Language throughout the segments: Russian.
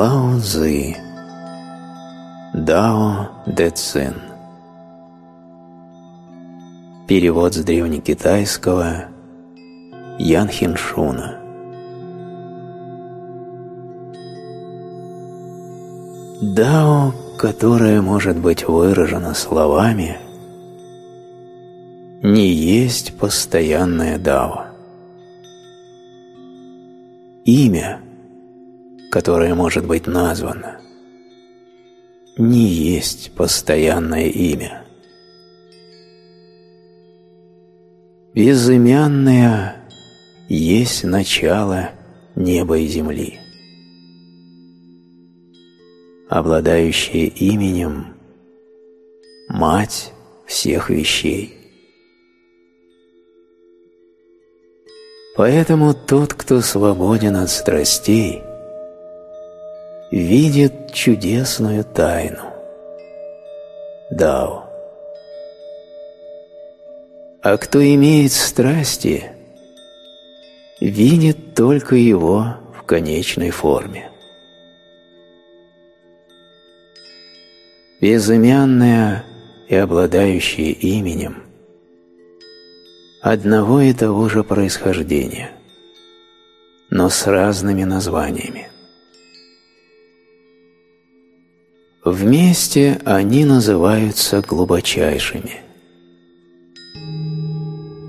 Лао Цзи Дао Дэ Цин Перевод с древнекитайского Ян Хиншуна. Дао, которое может быть выражено словами, не есть постоянное дао. Имя, которое может быть названо, не есть постоянное имя. Безымянное есть начало неба и земли. Обладающее именем – мать всех вещей. Поэтому тот, кто свободен от страстей, видит чудесную тайну – Дао. А кто имеет страсти, видит только его в конечной форме. Безымянное и обладающее именем одного и того же происхождения, но с разными названиями. Вместе они называются глубочайшими.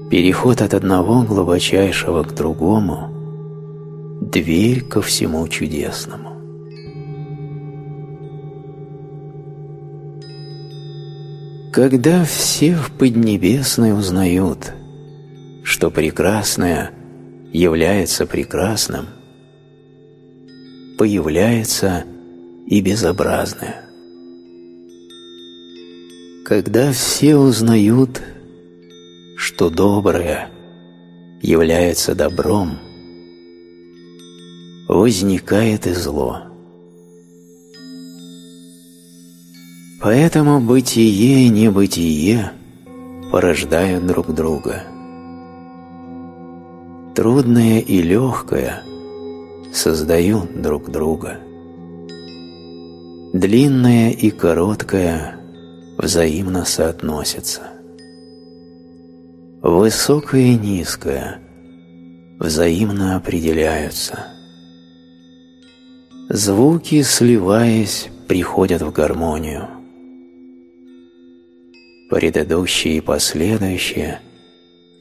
Переход от одного глубочайшего к другому – дверь ко всему чудесному. Когда все в Поднебесной узнают, что прекрасное является прекрасным, появляется и безобразное. Когда все узнают, что доброе является добром, возникает и зло. Поэтому бытие и небытие порождают друг друга. Трудное и легкое создают друг друга. Длинное и короткое взаимно соотносятся. Высокое и низкое взаимно определяются. Звуки, сливаясь, приходят в гармонию. Предыдущие и последующие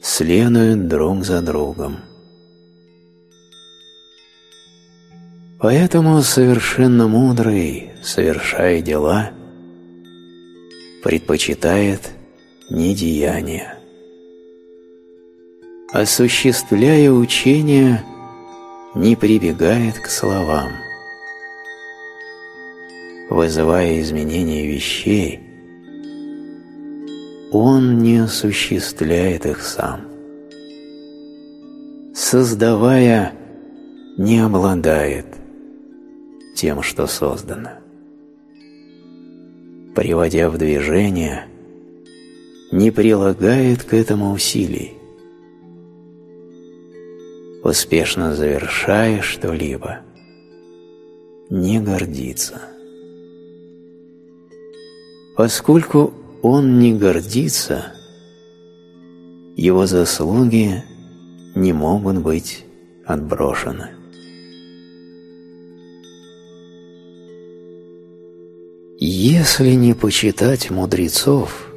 следуют друг за другом. Поэтому совершенно мудрый, совершая дела, предпочитает не деяния. Осуществляя учение, не прибегает к словам. Вызывая изменения вещей, он не осуществляет их сам. Создавая, не обладает – тем, что создано. Приводя в движение, не прилагает к этому усилий. Успешно завершая что-либо, не гордится. Поскольку он не гордится, его заслуги не могут быть отброшены. Если не почитать мудрецов,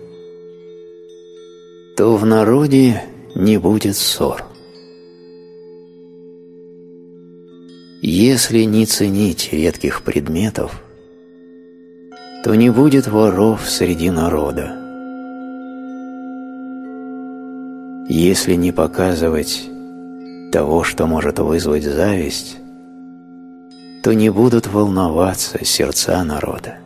то в народе не будет ссор. Если не ценить редких предметов, то не будет воров среди народа. Если не показывать того, что может вызвать зависть, то не будут волноваться сердца народа.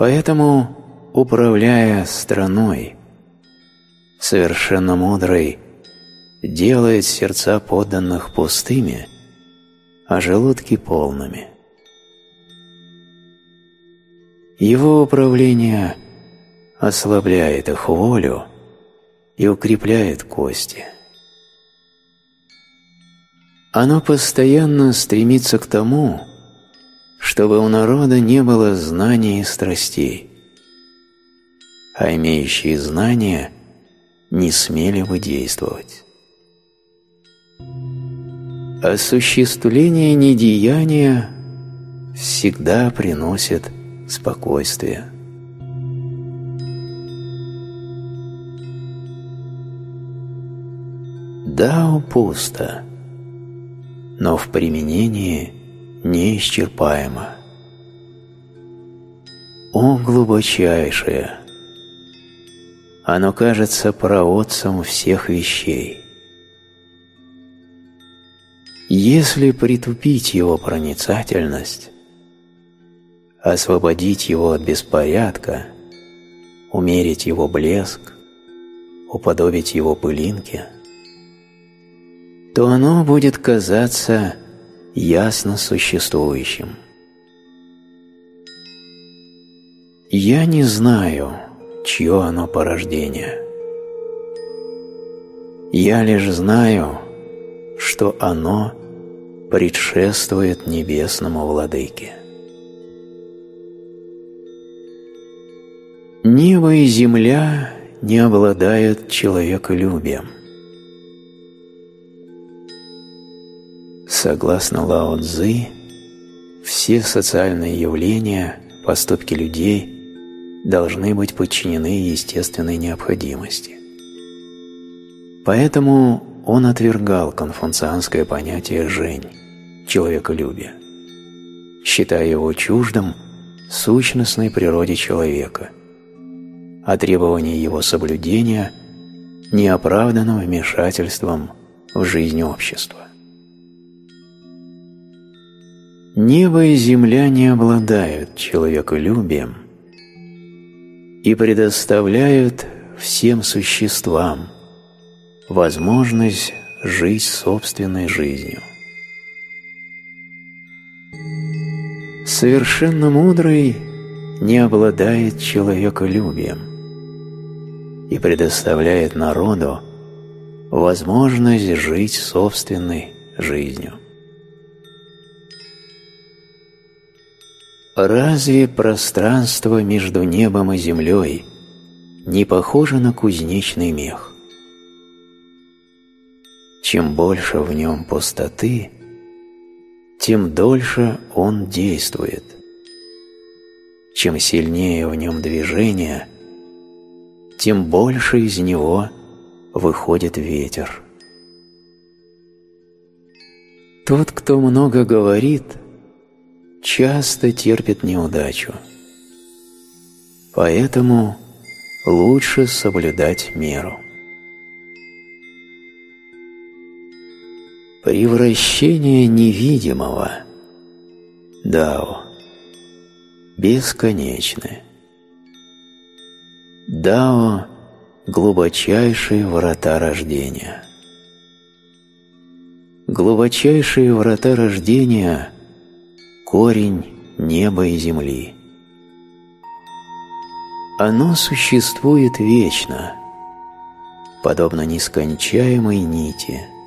Поэтому, управляя страной, совершенно мудрый делает сердца подданных пустыми, а желудки полными. Его управление ослабляет их волю и укрепляет кости. Оно постоянно стремится к тому, чтобы у народа не было знаний и страстей, а имеющие знания не смели бы действовать. Осуществление недеяния всегда приносит спокойствие. Дао пусто, но в применении неисчерпаемо. О глубочайшее! Оно кажется проотцем всех вещей. Если притупить его проницательность, освободить его от беспорядка, умерить его блеск, уподобить его пылинке, то оно будет казаться ясно существующим. Я не знаю, чье оно порождение. Я лишь знаю, что оно предшествует небесному владыке. Небо и земля не обладают человеколюбием. Согласно Лао Цзы, все социальные явления, поступки людей должны быть подчинены естественной необходимости. Поэтому он отвергал конфуцианское понятие «жень» – человеколюбия, считая его чуждым сущностной природе человека, а требование его соблюдения – неоправданным вмешательством в жизнь общества. Небо и земля не обладают человеколюбием и предоставляют всем существам – возможность жить собственной жизнью. Совершенно мудрый не обладает человеколюбием и предоставляет народу возможность жить собственной жизнью. Разве пространство между небом и землей не похоже на кузнечный мех? Чем больше в нем пустоты, тем дольше он действует. Чем сильнее в нем движение, тем больше из него выходит ветер. Тот, кто много говорит, часто терпит неудачу. Поэтому лучше соблюдать меру. Превращение невидимого Дао бесконечны. Дао – глубочайшие врата рождения. Глубочайшие врата рождения – корень неба и земли. Оно существует вечно, подобно нескончаемой нити –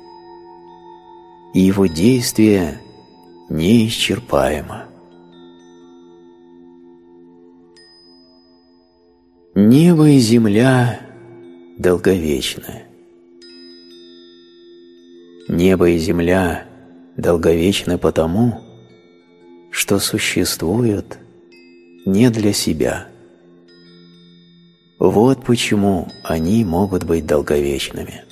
и его действие неисчерпаемо. Небо и земля долговечны. Небо и земля долговечны потому, что существуют не для себя. Вот почему они могут быть долговечными.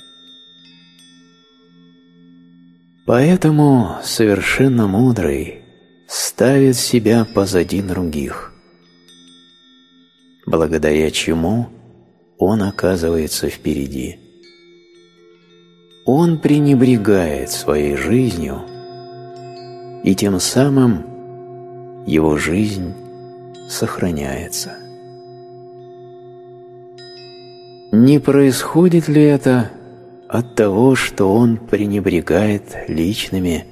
Поэтому совершенно мудрый ставит себя позади других, благодаря чему он оказывается впереди. Он пренебрегает своей жизнью, и тем самым его жизнь сохраняется. Не происходит ли это от того, что он пренебрегает личными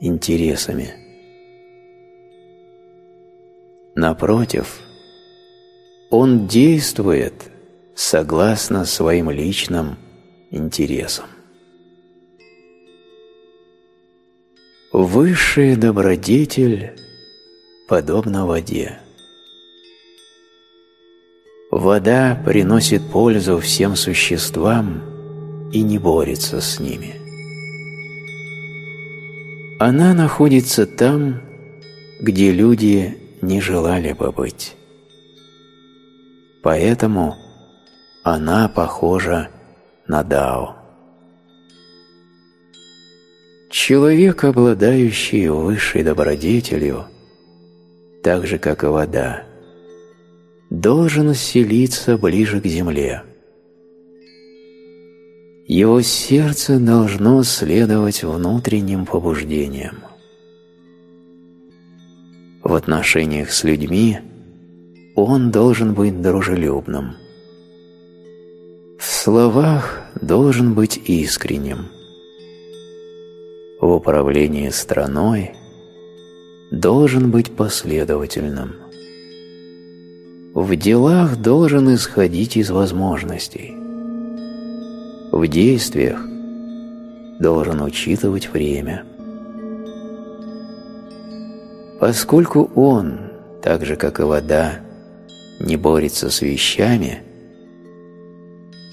интересами. Напротив, он действует согласно своим личным интересам. Высшая добродетель подобна воде. Вода приносит пользу всем существам и не борется с ними. Она находится там, где люди не желали бы быть. Поэтому она похожа на Дао. Человек, обладающий высшей добродетелью, так же, как и вода, должен селиться ближе к земле. Его сердце должно следовать внутренним побуждениям. В отношениях с людьми он должен быть дружелюбным. В словах должен быть искренним. В управлении страной должен быть последовательным. В делах должен исходить из возможностей. В действиях должен учитывать время. Поскольку он, так же как и вода, не борется с вещами,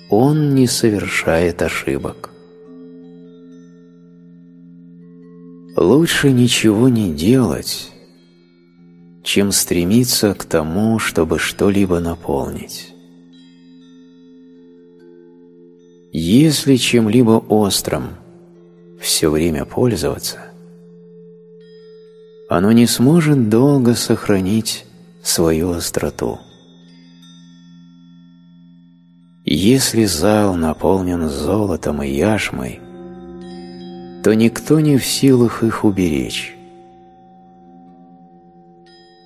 он не совершает ошибок. Лучше ничего не делать, чем стремиться к тому, чтобы что-либо наполнить. Если чем-либо острым все время пользоваться, оно не сможет долго сохранить свою остроту. Если зал наполнен золотом и яшмой, то никто не в силах их уберечь.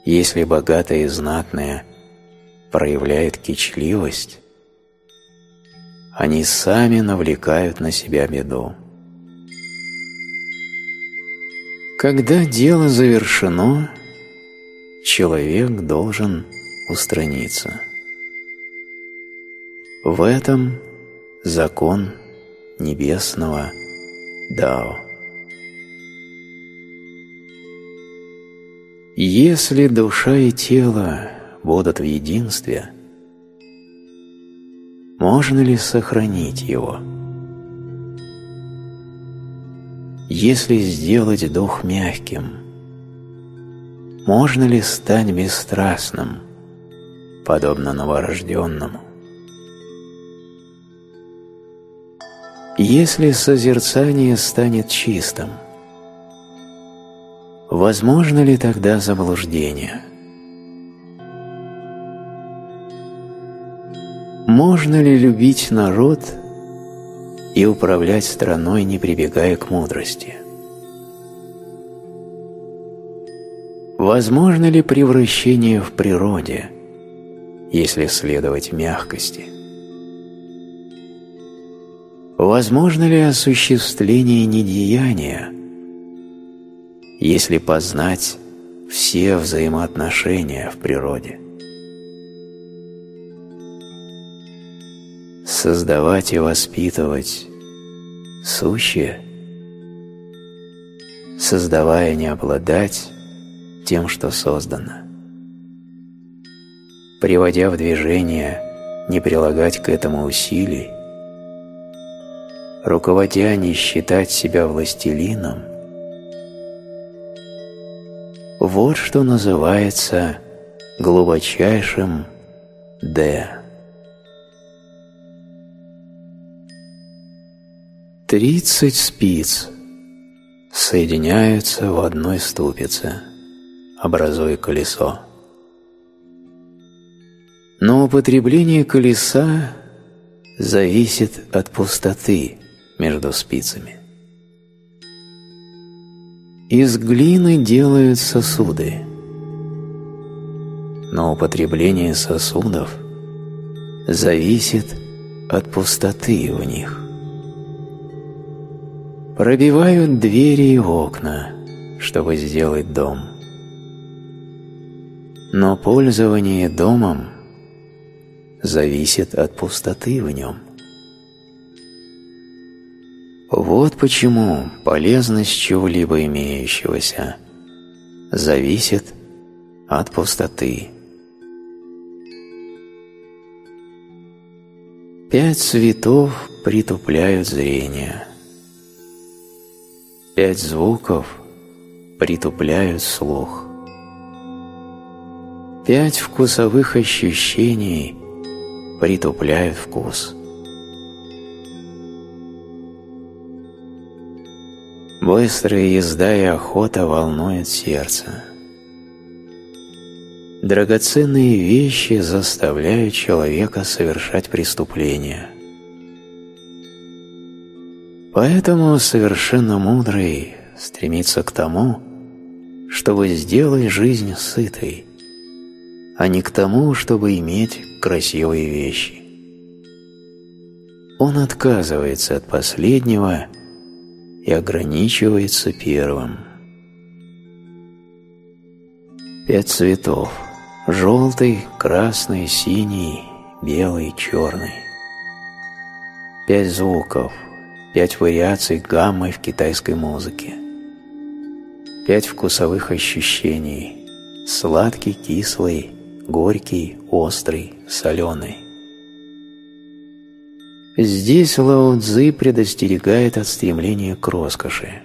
Если богатые и знатные проявляют кичливость, они сами навлекают на себя беду. Когда дело завершено, человек должен устраниться. В этом закон небесного Дао. Если душа и тело будут в единстве, можно ли сохранить его? Если сделать дух мягким, можно ли стать бесстрастным, подобно новорожденному? Если созерцание станет чистым, возможно ли тогда заблуждение? Можно ли любить народ и управлять страной, не прибегая к мудрости? Возможно ли превращение в природе, если следовать мягкости? Возможно ли осуществление недеяния, если познать все взаимоотношения в природе? Создавать и воспитывать сущее, создавая не обладать тем, что создано. Приводя в движение, не прилагать к этому усилий, руководя не считать себя властелином, вот что называется глубочайшим «Д». Тридцать спиц соединяются в одной ступице, образуя колесо. Но употребление колеса зависит от пустоты, между спицами. Из глины делают сосуды, но употребление сосудов зависит от пустоты в них. Пробивают двери и окна, чтобы сделать дом. Но пользование домом зависит от пустоты в нем. Вот почему полезность чего-либо имеющегося зависит от пустоты. Пять цветов притупляют зрение. Пять звуков притупляют слух. Пять вкусовых ощущений притупляют вкус. Быстрая езда и охота волнуют сердце. Драгоценные вещи заставляют человека совершать преступления. Поэтому совершенно мудрый стремится к тому, чтобы сделать жизнь сытой, а не к тому, чтобы иметь красивые вещи. Он отказывается от последнего и ограничивается первым. Пять цветов – Желтый, красный, синий, белый, черный. Пять звуков, пять вариаций гаммы в китайской музыке. Пять вкусовых ощущений. Сладкий, кислый, горький, острый, соленый. Здесь Лао Цзи предостерегает от стремления к роскоши,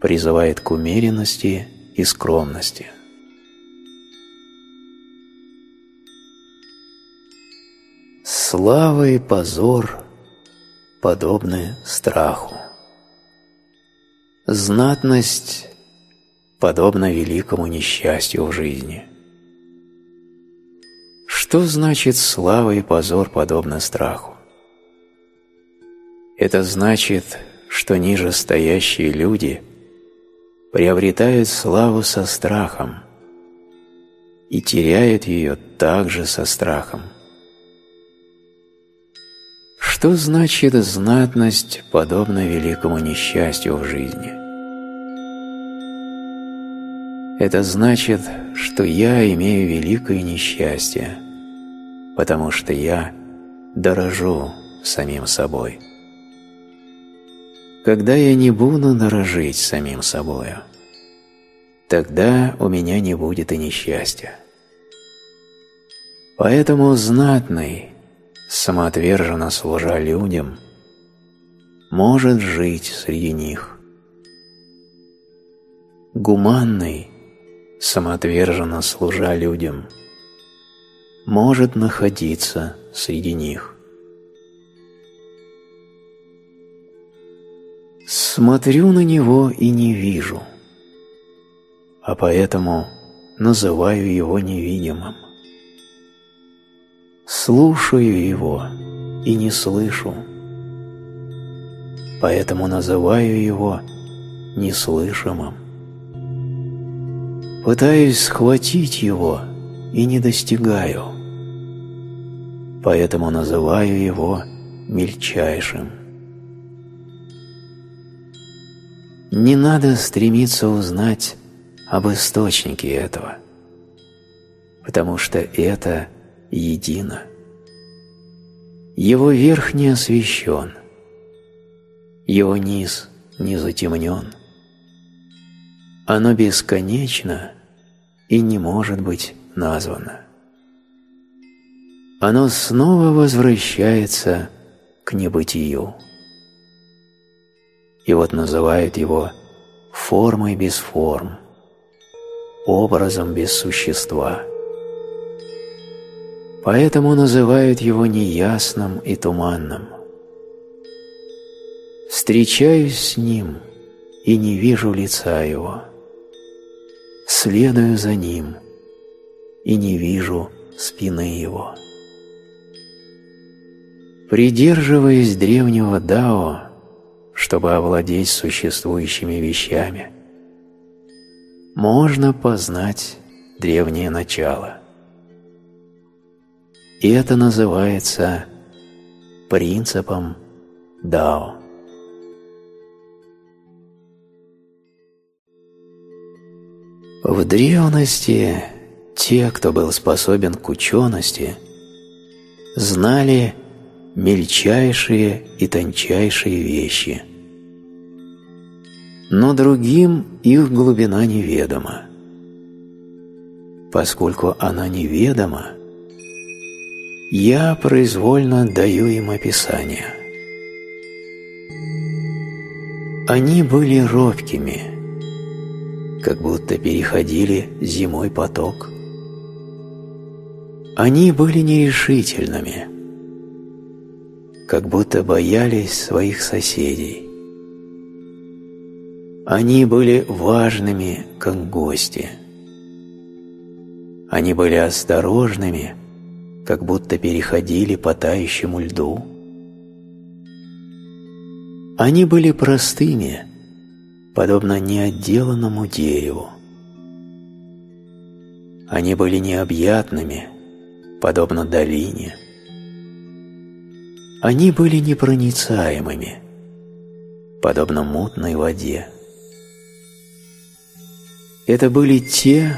призывает к умеренности и скромности – Слава и позор подобны страху. Знатность подобна великому несчастью в жизни. Что значит слава и позор подобно страху? Это значит, что ниже стоящие люди приобретают славу со страхом и теряют ее также со страхом. Что значит знатность, подобно великому несчастью в жизни? Это значит, что я имею великое несчастье, потому что я дорожу самим собой. Когда я не буду дорожить самим собою, тогда у меня не будет и несчастья. Поэтому знатный, самоотверженно служа людям, может жить среди них. Гуманный, самоотверженно служа людям, может находиться среди них. Смотрю на него и не вижу, а поэтому называю его невидимым. Слушаю его и не слышу, поэтому называю его неслышимым. Пытаюсь схватить его и не достигаю, поэтому называю его мельчайшим. Не надо стремиться узнать об источнике этого, потому что это – едино. Его верх не освещен, его низ не затемнен. Оно бесконечно и не может быть названо. Оно снова возвращается к небытию. И вот называют его формой без форм, образом без существа – поэтому называют его неясным и туманным. Встречаюсь с ним и не вижу лица его. Следую за ним и не вижу спины его. Придерживаясь древнего Дао, чтобы овладеть существующими вещами, можно познать древнее начало – и это называется принципом Дао. В древности те, кто был способен к учености, знали мельчайшие и тончайшие вещи. Но другим их глубина неведома. Поскольку она неведома, я произвольно даю им описание. Они были робкими, как будто переходили зимой поток. Они были нерешительными, как будто боялись своих соседей. Они были важными, как гости. Они были осторожными, как будто переходили по тающему льду. Они были простыми, подобно неотделанному дереву. Они были необъятными, подобно долине. Они были непроницаемыми, подобно мутной воде. Это были те,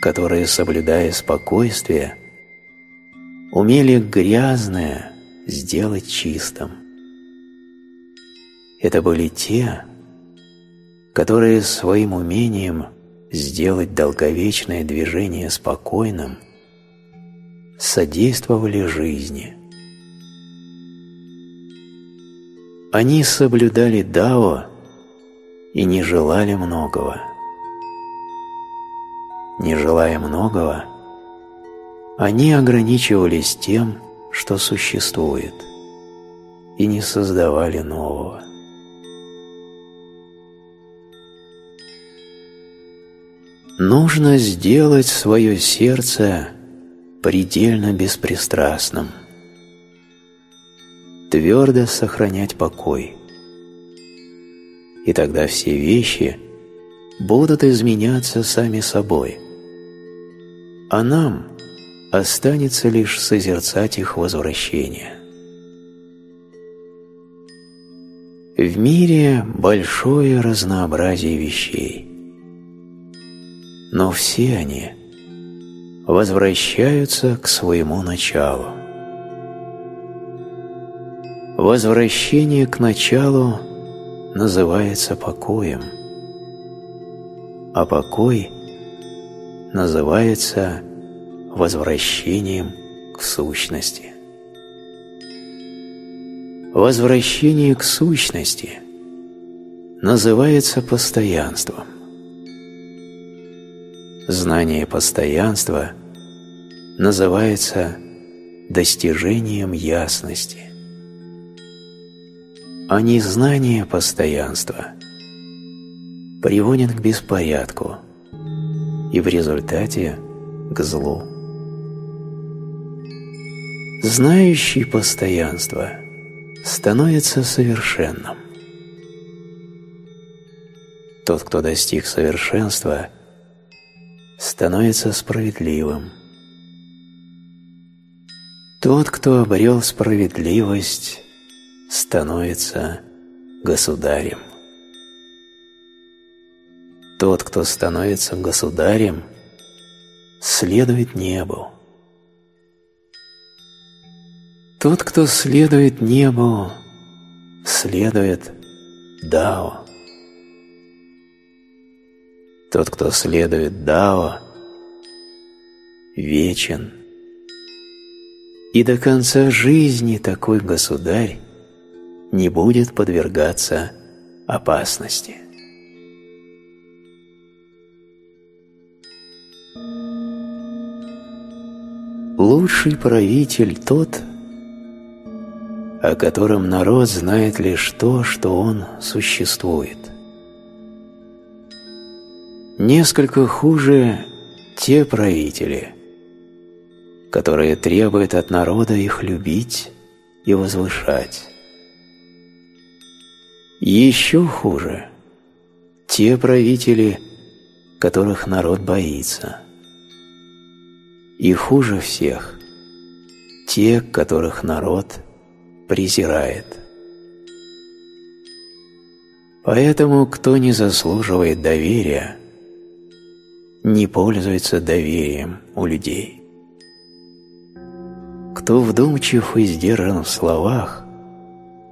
которые, соблюдая спокойствие, умели грязное сделать чистым. Это были те, которые своим умением сделать долговечное движение спокойным содействовали жизни. Они соблюдали Дао и не желали многого. Не желая многого, они ограничивались тем, что существует, и не создавали нового. Нужно сделать свое сердце предельно беспристрастным, твердо сохранять покой. И тогда все вещи будут изменяться сами собой. А нам останется лишь созерцать их возвращение. В мире большое разнообразие вещей но все они возвращаются к своему началу. Возвращение к началу называется покоем, а покой называется возвращением к сущности. Возвращение к сущности называется постоянством. Знание постоянства называется достижением ясности. А незнание постоянства приводит к беспорядку и в результате к злу. Знающий постоянство становится совершенным. Тот, кто достиг совершенства – становится справедливым. Тот, кто обрел справедливость, становится государем. Тот, кто становится государем, следует небу. Тот, кто следует небу, следует Дао. Тот, кто следует Дао, вечен. И до конца жизни такой государь не будет подвергаться опасности. Лучший правитель тот, о котором народ знает лишь то, что он существует – Несколько хуже те правители, которые требуют от народа их любить и возвышать. Еще хуже те правители, которых народ боится. И хуже всех те, которых народ презирает. Поэтому, кто не заслуживает доверия, не пользуется доверием у людей. кто вдумчив и сдержан в словах,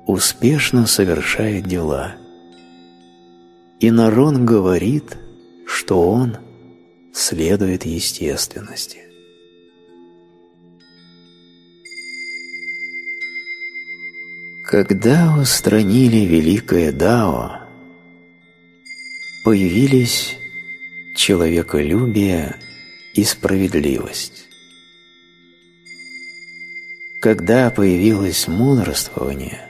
успешно совершает дела. И Нарон говорит, что он следует естественности. Когда устранили великое Дао, появились человеколюбие и справедливость. Когда появилось мудрствование,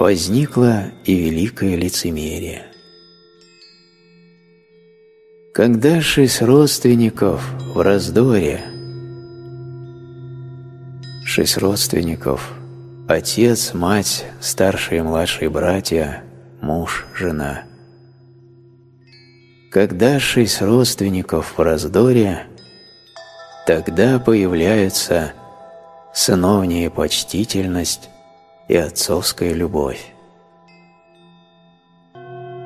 возникло и великое лицемерие. Когда шесть родственников в раздоре, шесть родственников – Отец, мать, старшие и младшие братья, муж, жена. Когда шесть родственников в раздоре, тогда появляются сыновняя почтительность и отцовская любовь.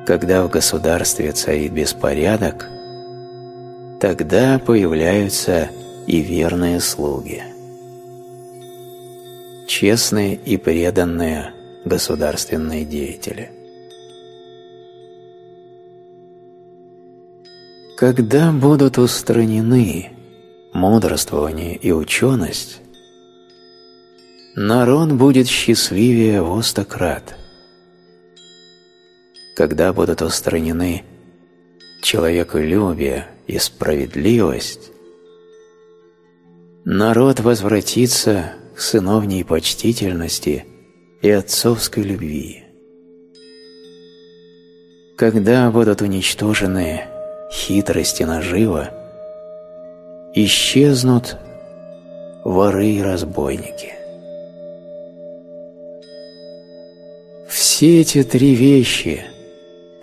Когда в государстве царит беспорядок, тогда появляются и верные слуги честные и преданные государственные деятели. Когда будут устранены мудрствование и ученость, народ будет счастливее в. Когда будут устранены человеколюбие и справедливость, народ возвратится к сыновней почтительности и отцовской любви. Когда будут уничтожены хитрости нажива, исчезнут воры и разбойники. Все эти три вещи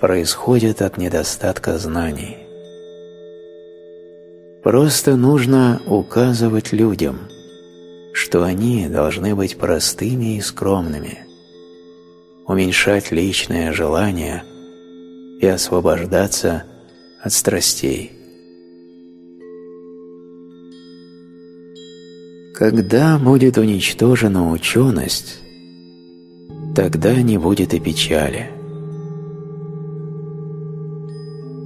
происходят от недостатка знаний. Просто нужно указывать людям – что они должны быть простыми и скромными, уменьшать личное желание и освобождаться от страстей. Когда будет уничтожена ученость, тогда не будет и печали.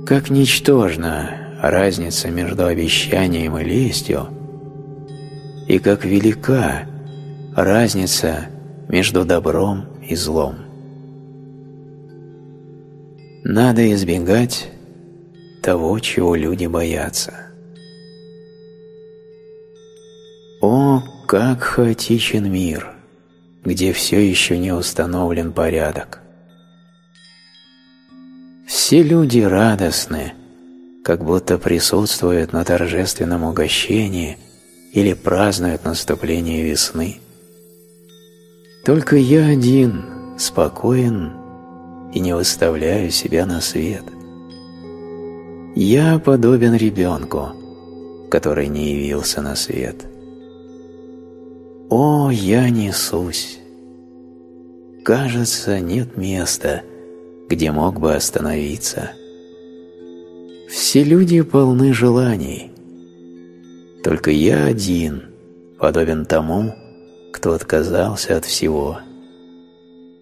Как ничтожна разница между обещанием и лестью – и как велика разница между добром и злом. Надо избегать того, чего люди боятся. О, как хаотичен мир, где все еще не установлен порядок. Все люди радостны, как будто присутствуют на торжественном угощении – или празднуют наступление весны. Только я один спокоен и не выставляю себя на свет. Я подобен ребенку, который не явился на свет. О, я несусь! Кажется, нет места, где мог бы остановиться. Все люди полны желаний, только я один подобен тому, кто отказался от всего.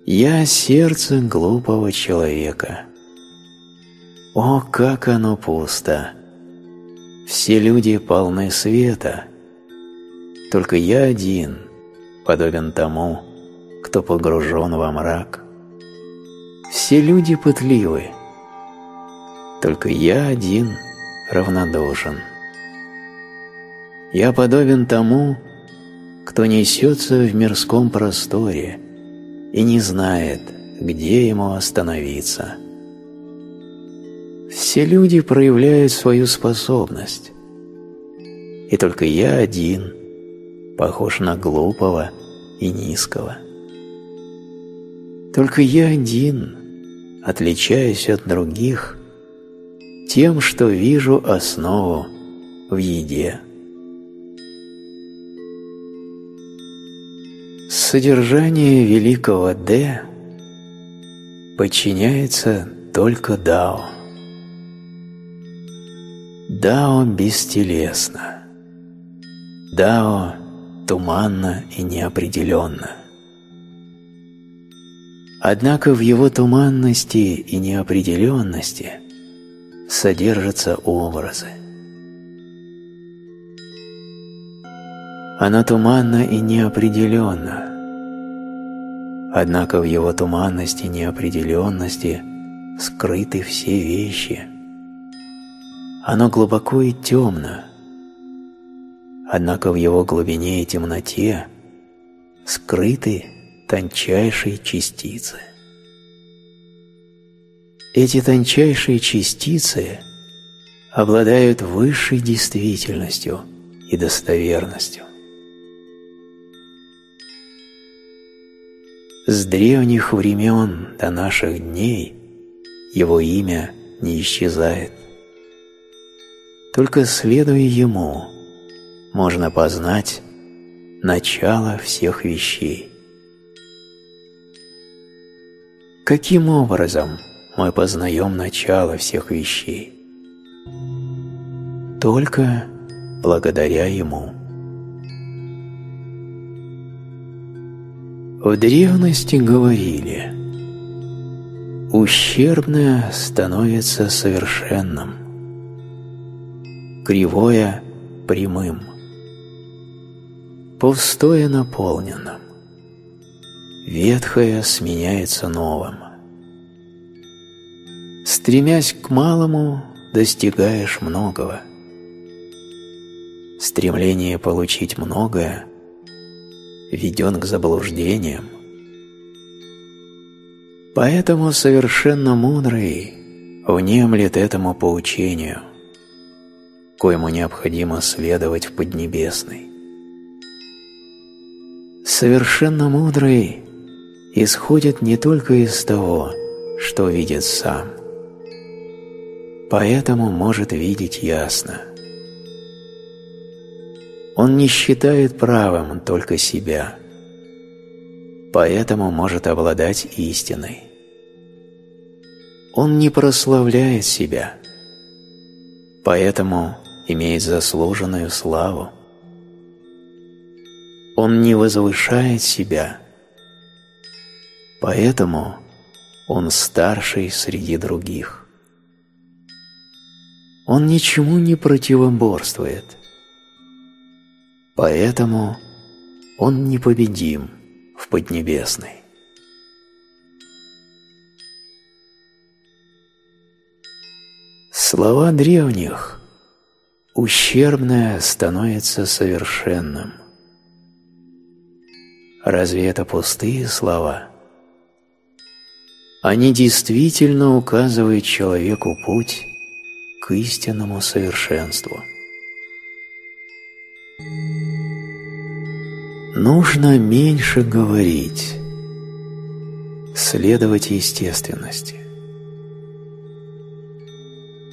Я сердце глупого человека. О, как оно пусто! Все люди полны света. Только я один подобен тому, кто погружен во мрак. Все люди пытливы. Только я один равнодушен. Я подобен тому, кто несется в мирском просторе и не знает, где ему остановиться. Все люди проявляют свою способность, и только я один похож на глупого и низкого. Только я один отличаюсь от других тем, что вижу основу в еде. Содержание великого Д подчиняется только Дао. Дао бестелесно. Дао туманно и неопределенно. Однако в его туманности и неопределенности содержатся образы. Оно туманно и неопределенно, однако в его туманности и неопределенности скрыты все вещи. Оно глубоко и темно, однако в его глубине и темноте скрыты тончайшие частицы. Эти тончайшие частицы обладают высшей действительностью и достоверностью. С древних времен до наших дней его имя не исчезает. Только следуя ему, можно познать начало всех вещей. Каким образом мы познаем начало всех вещей? Только благодаря Ему. В древности говорили «Ущербное становится совершенным, кривое – прямым, пустое – наполненным, ветхое сменяется новым. Стремясь к малому, достигаешь многого. Стремление получить многое ведет к заблуждениям. Поэтому совершенно мудрый внемлет этому поучению, коему необходимо следовать в Поднебесной. Совершенно мудрый исходит не только из того, что видит сам, поэтому может видеть ясно. Он не считает правым только себя, поэтому может обладать истиной. Он не прославляет себя, поэтому имеет заслуженную славу. Он не возвышает себя, Поэтому он старший среди других. Он ничему не противоборствует. Поэтому он непобедим в Поднебесной. Слова древних «ущербное становится совершенным». Разве это пустые слова? Они действительно указывают человеку путь к истинному совершенству. Нужно меньше говорить, следовать естественности.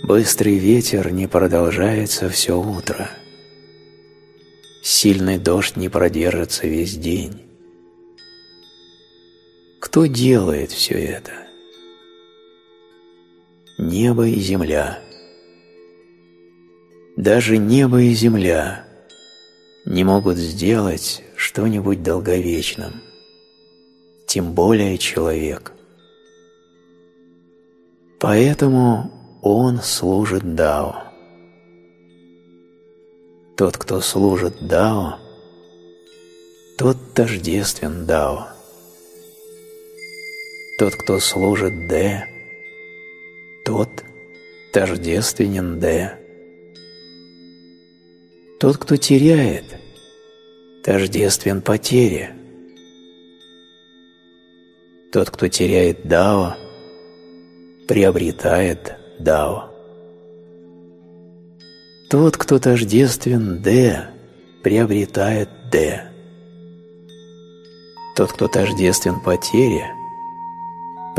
Быстрый ветер не продолжается все утро. Сильный дождь не продержится весь день. Кто делает все это? Небо и земля. Даже небо и земля не могут сделать что-нибудь долговечным, тем более человек. Поэтому он служит Дао. Тот, кто служит Дао, тот тождествен Дао. Тот, кто служит Д, тот тождественен Д. Тот, кто теряет, тождествен потере. Тот, кто теряет Дао, приобретает Дао. Тот, кто тождествен Д, приобретает Д. Тот, кто тождествен потере,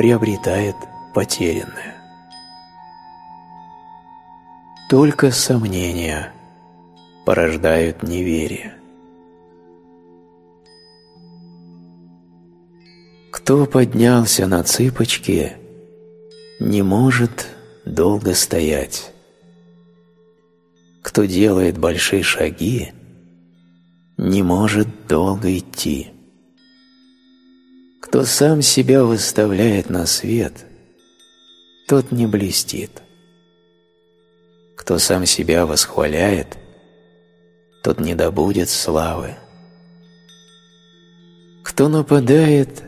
приобретает потерянное. Только сомнения порождают неверие. Кто поднялся на цыпочки, не может долго стоять. Кто делает большие шаги, не может долго идти. Кто сам себя выставляет на свет, тот не блестит. Кто сам себя восхваляет, тот не добудет славы. Кто нападает,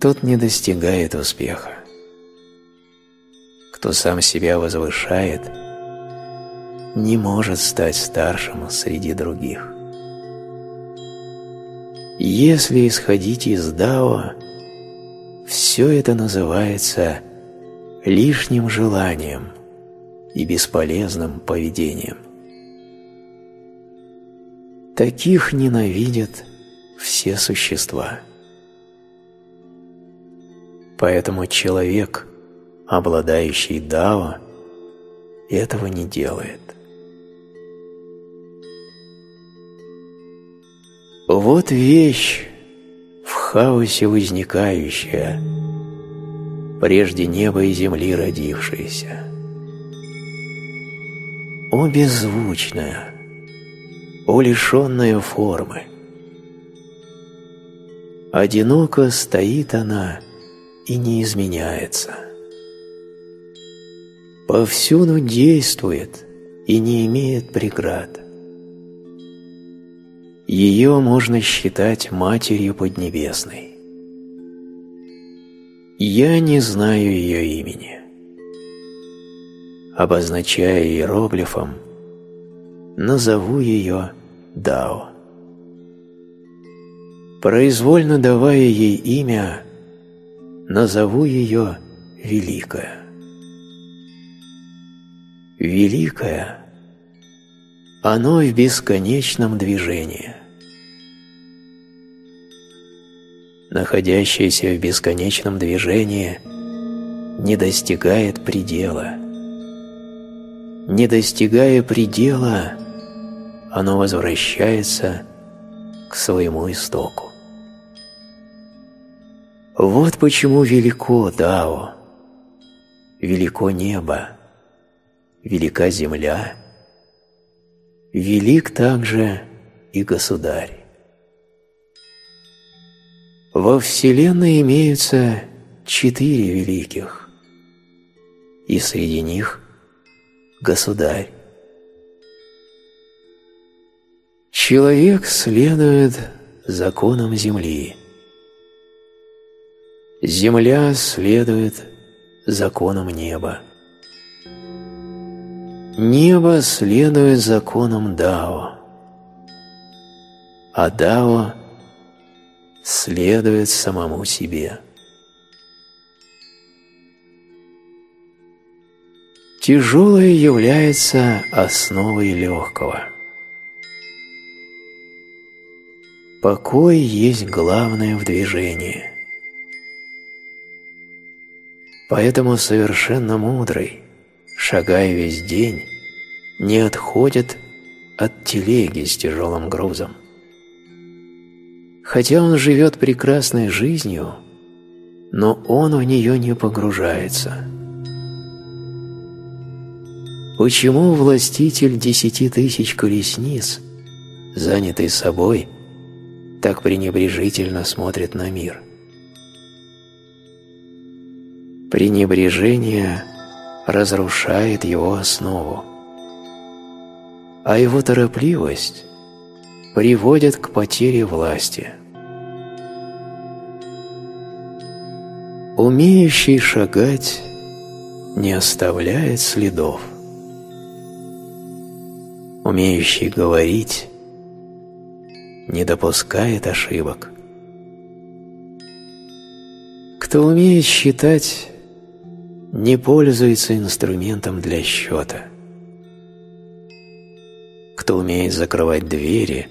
тот не достигает успеха. Кто сам себя возвышает, не может стать старшим среди других. Если исходить из Дао, все это называется лишним желанием и бесполезным поведением. Таких ненавидят все существа. Поэтому человек, обладающий Дао, этого не делает. Вот вещь, в хаосе возникающая, прежде неба и земли родившаяся. О беззвучная, о лишенная формы. Одиноко стоит она и не изменяется. Повсюду действует и не имеет преград. Ее можно считать Матерью Поднебесной. Я не знаю ее имени. Обозначая иероглифом, назову ее Дао. Произвольно давая ей имя, назову ее Великая. Великая – оно в бесконечном движении. Находящееся в бесконечном движении не достигает предела. Не достигая предела, оно возвращается к своему истоку. Вот почему велико Дао, велико небо, велика земля, велик также и государь. Во Вселенной имеются четыре великих, и среди них государь. Человек следует законам Земли. Земля следует законам неба. Небо следует законам Дао, а Дао следует самому себе. Тяжелое является основой легкого. Покой есть главное в движении. Поэтому совершенно мудрый, шагая весь день, не отходит от телеги с тяжелым грузом. Хотя он живет прекрасной жизнью, но он в нее не погружается. Почему властитель десяти тысяч колесниц, занятый собой, так пренебрежительно смотрит на мир? Пренебрежение разрушает его основу, а его торопливость приводит к потере власти. Умеющий шагать не оставляет следов. Умеющий говорить не допускает ошибок. Кто умеет считать, не пользуется инструментом для счета. Кто умеет закрывать двери,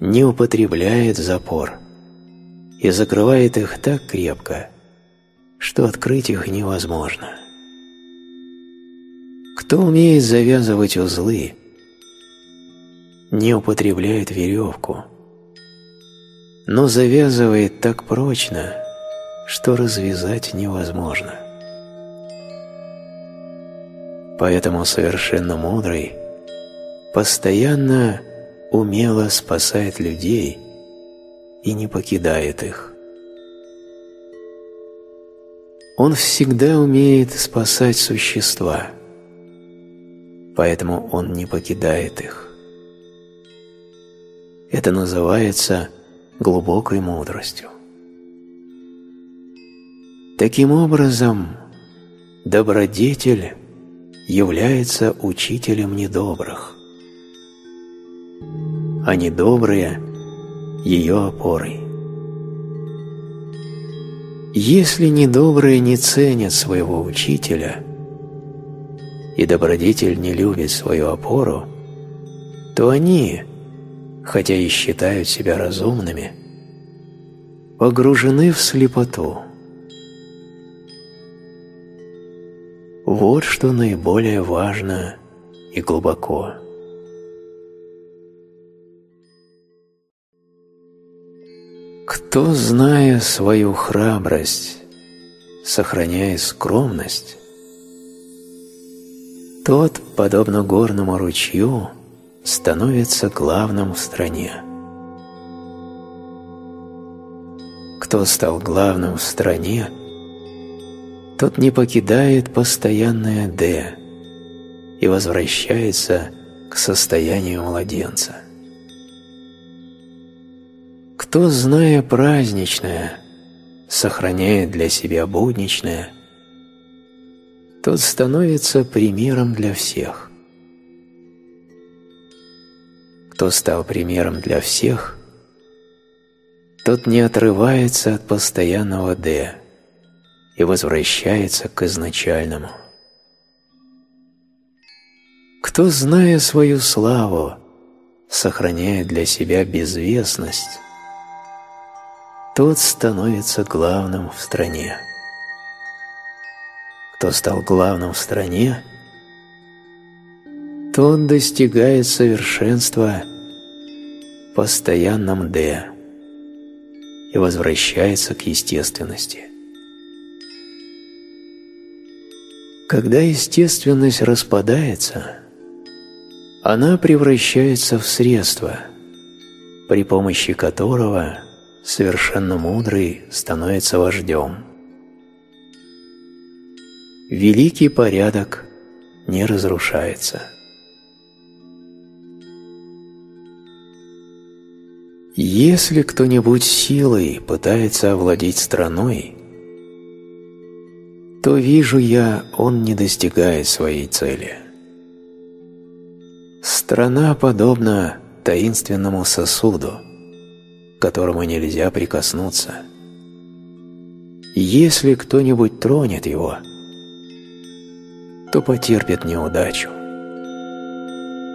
не употребляет запор и закрывает их так крепко, что открыть их невозможно. Кто умеет завязывать узлы, не употребляет веревку, но завязывает так прочно, что развязать невозможно. Поэтому совершенно мудрый постоянно умело спасает людей и не покидает их. Он всегда умеет спасать существа, поэтому он не покидает их. Это называется глубокой мудростью. Таким образом, добродетель является учителем недобрых, а недобрые – ее опорой. Если недобрые не ценят своего учителя, и добродетель не любит свою опору, то они, хотя и считают себя разумными, погружены в слепоту – Вот что наиболее важно и глубоко. Кто, зная свою храбрость, сохраняя скромность, тот, подобно горному ручью, становится главным в стране. Кто стал главным в стране – тот не покидает постоянное «Д» и возвращается к состоянию младенца. Кто, зная праздничное, сохраняет для себя будничное, тот становится примером для всех. Кто стал примером для всех, тот не отрывается от постоянного «Д», и возвращается к изначальному. Кто, зная свою славу, сохраняет для себя безвестность, тот становится главным в стране. Кто стал главным в стране, тот достигает совершенства постоянном «Д» и возвращается к естественности. Когда естественность распадается, она превращается в средство, при помощи которого совершенно мудрый становится вождем. Великий порядок не разрушается. Если кто-нибудь силой пытается овладеть страной, то вижу я, он не достигает своей цели. Страна подобна таинственному сосуду, к которому нельзя прикоснуться. Если кто-нибудь тронет его, то потерпит неудачу.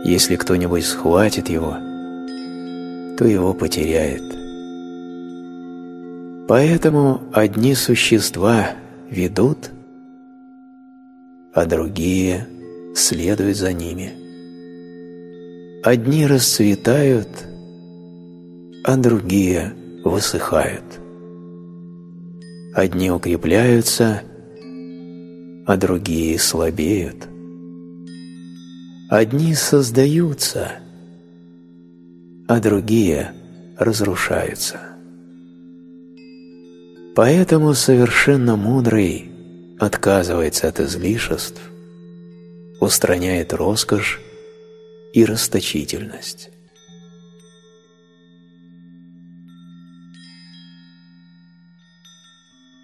Если кто-нибудь схватит его, то его потеряет. Поэтому одни существа ведут – а другие следуют за ними. Одни расцветают, а другие высыхают. Одни укрепляются, а другие слабеют. Одни создаются, а другие разрушаются. Поэтому совершенно мудрый отказывается от излишеств, устраняет роскошь и расточительность.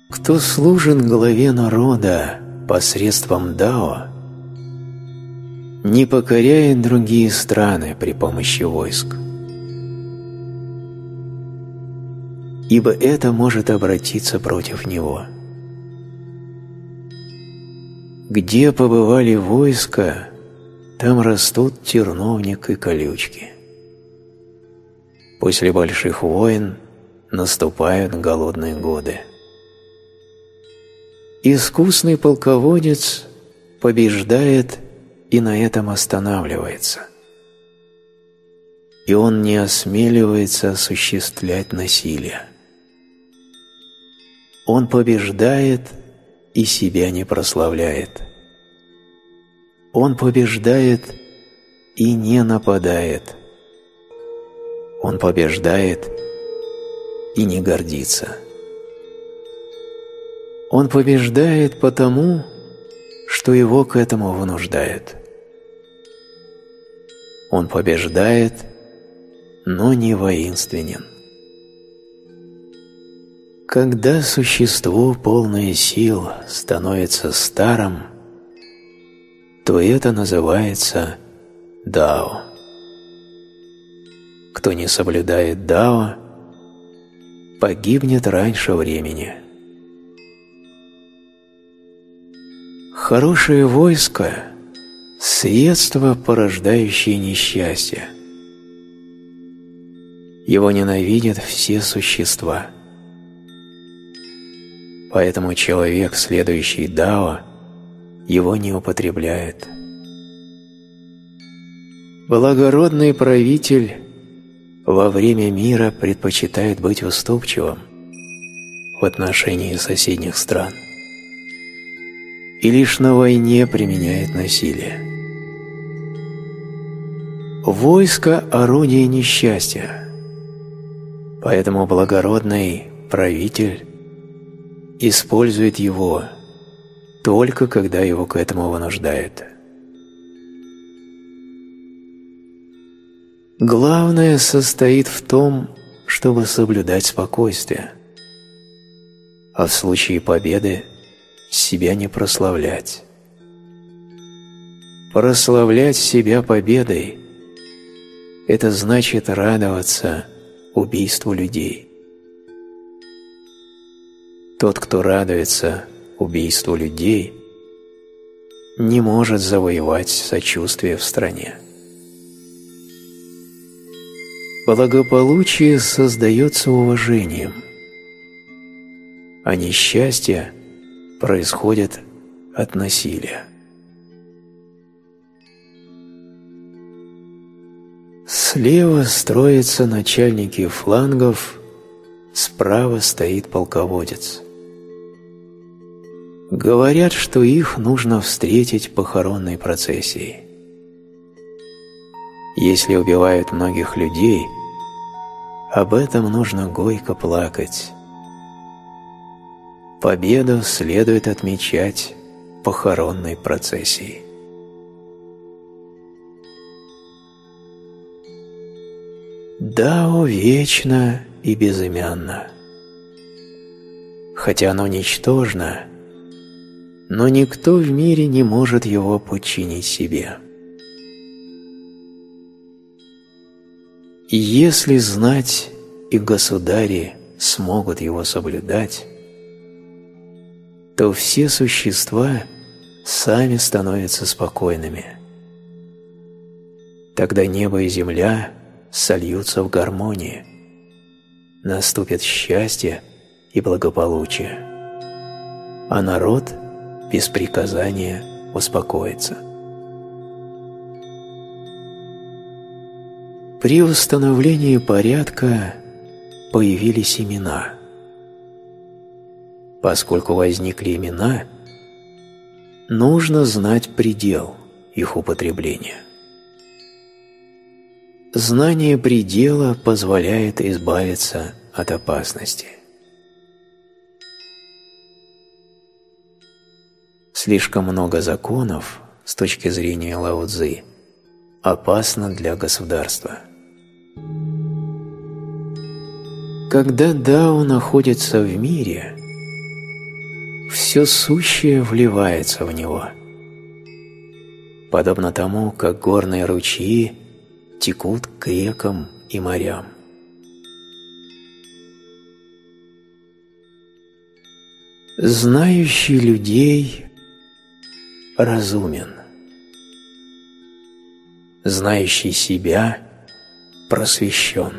Кто служит главе народа посредством Дао, не покоряет другие страны при помощи войск. Ибо это может обратиться против него – где побывали войска, там растут терновник и колючки. После больших войн наступают голодные годы. Искусный полководец побеждает и на этом останавливается. И он не осмеливается осуществлять насилие. Он побеждает – и себя не прославляет. Он побеждает и не нападает, он побеждает и не гордится. Он побеждает потому, что его к этому вынуждают. Он побеждает, но не воинственен. Когда существо, полное сил, становится старым, то это называется Дао. Кто не соблюдает Дао, погибнет раньше времени. Хорошее войско – средство, порождающее несчастье. Его ненавидят все существа. Поэтому человек, следующий Дао, его не употребляет. Благородный правитель во время мира предпочитает быть уступчивым в отношении соседних стран и лишь на войне применяет насилие. Войско – орудие несчастья, поэтому благородный правитель использует его только когда его к этому вынуждают. Главное состоит в том, чтобы соблюдать спокойствие, а в случае победы себя не прославлять. Прославлять себя победой – это значит радоваться убийству людей. Тот, кто радуется убийству людей, не может завоевать сочувствие в стране. Благополучие создается уважением, а несчастье происходит от насилия. Слева строятся начальники флангов, справа стоит полководец. Говорят, что их нужно встретить похоронной процессией. Если убивают многих людей – об этом нужно горько плакать. Победу следует отмечать похоронной процессией. Дао вечно и безымянно. Хотя оно ничтожно, но никто в мире не может его подчинить себе. Если знать и государи смогут его соблюдать, то все существа сами становятся спокойными. Тогда небо и земля сольются в гармонии, наступит счастье и благополучие, а народ без приказания успокоится. При установлении порядка появились имена. Поскольку возникли имена, нужно знать предел их употребления. Знание предела позволяет избавиться от опасности. Слишком много законов с точки зрения Лао Цзы опасно для государства. Когда Дао находится в мире, все сущее вливается в него, подобно тому, как горные ручьи текут к рекам и морям. Знающий людей разумен, знающий себя просвещен.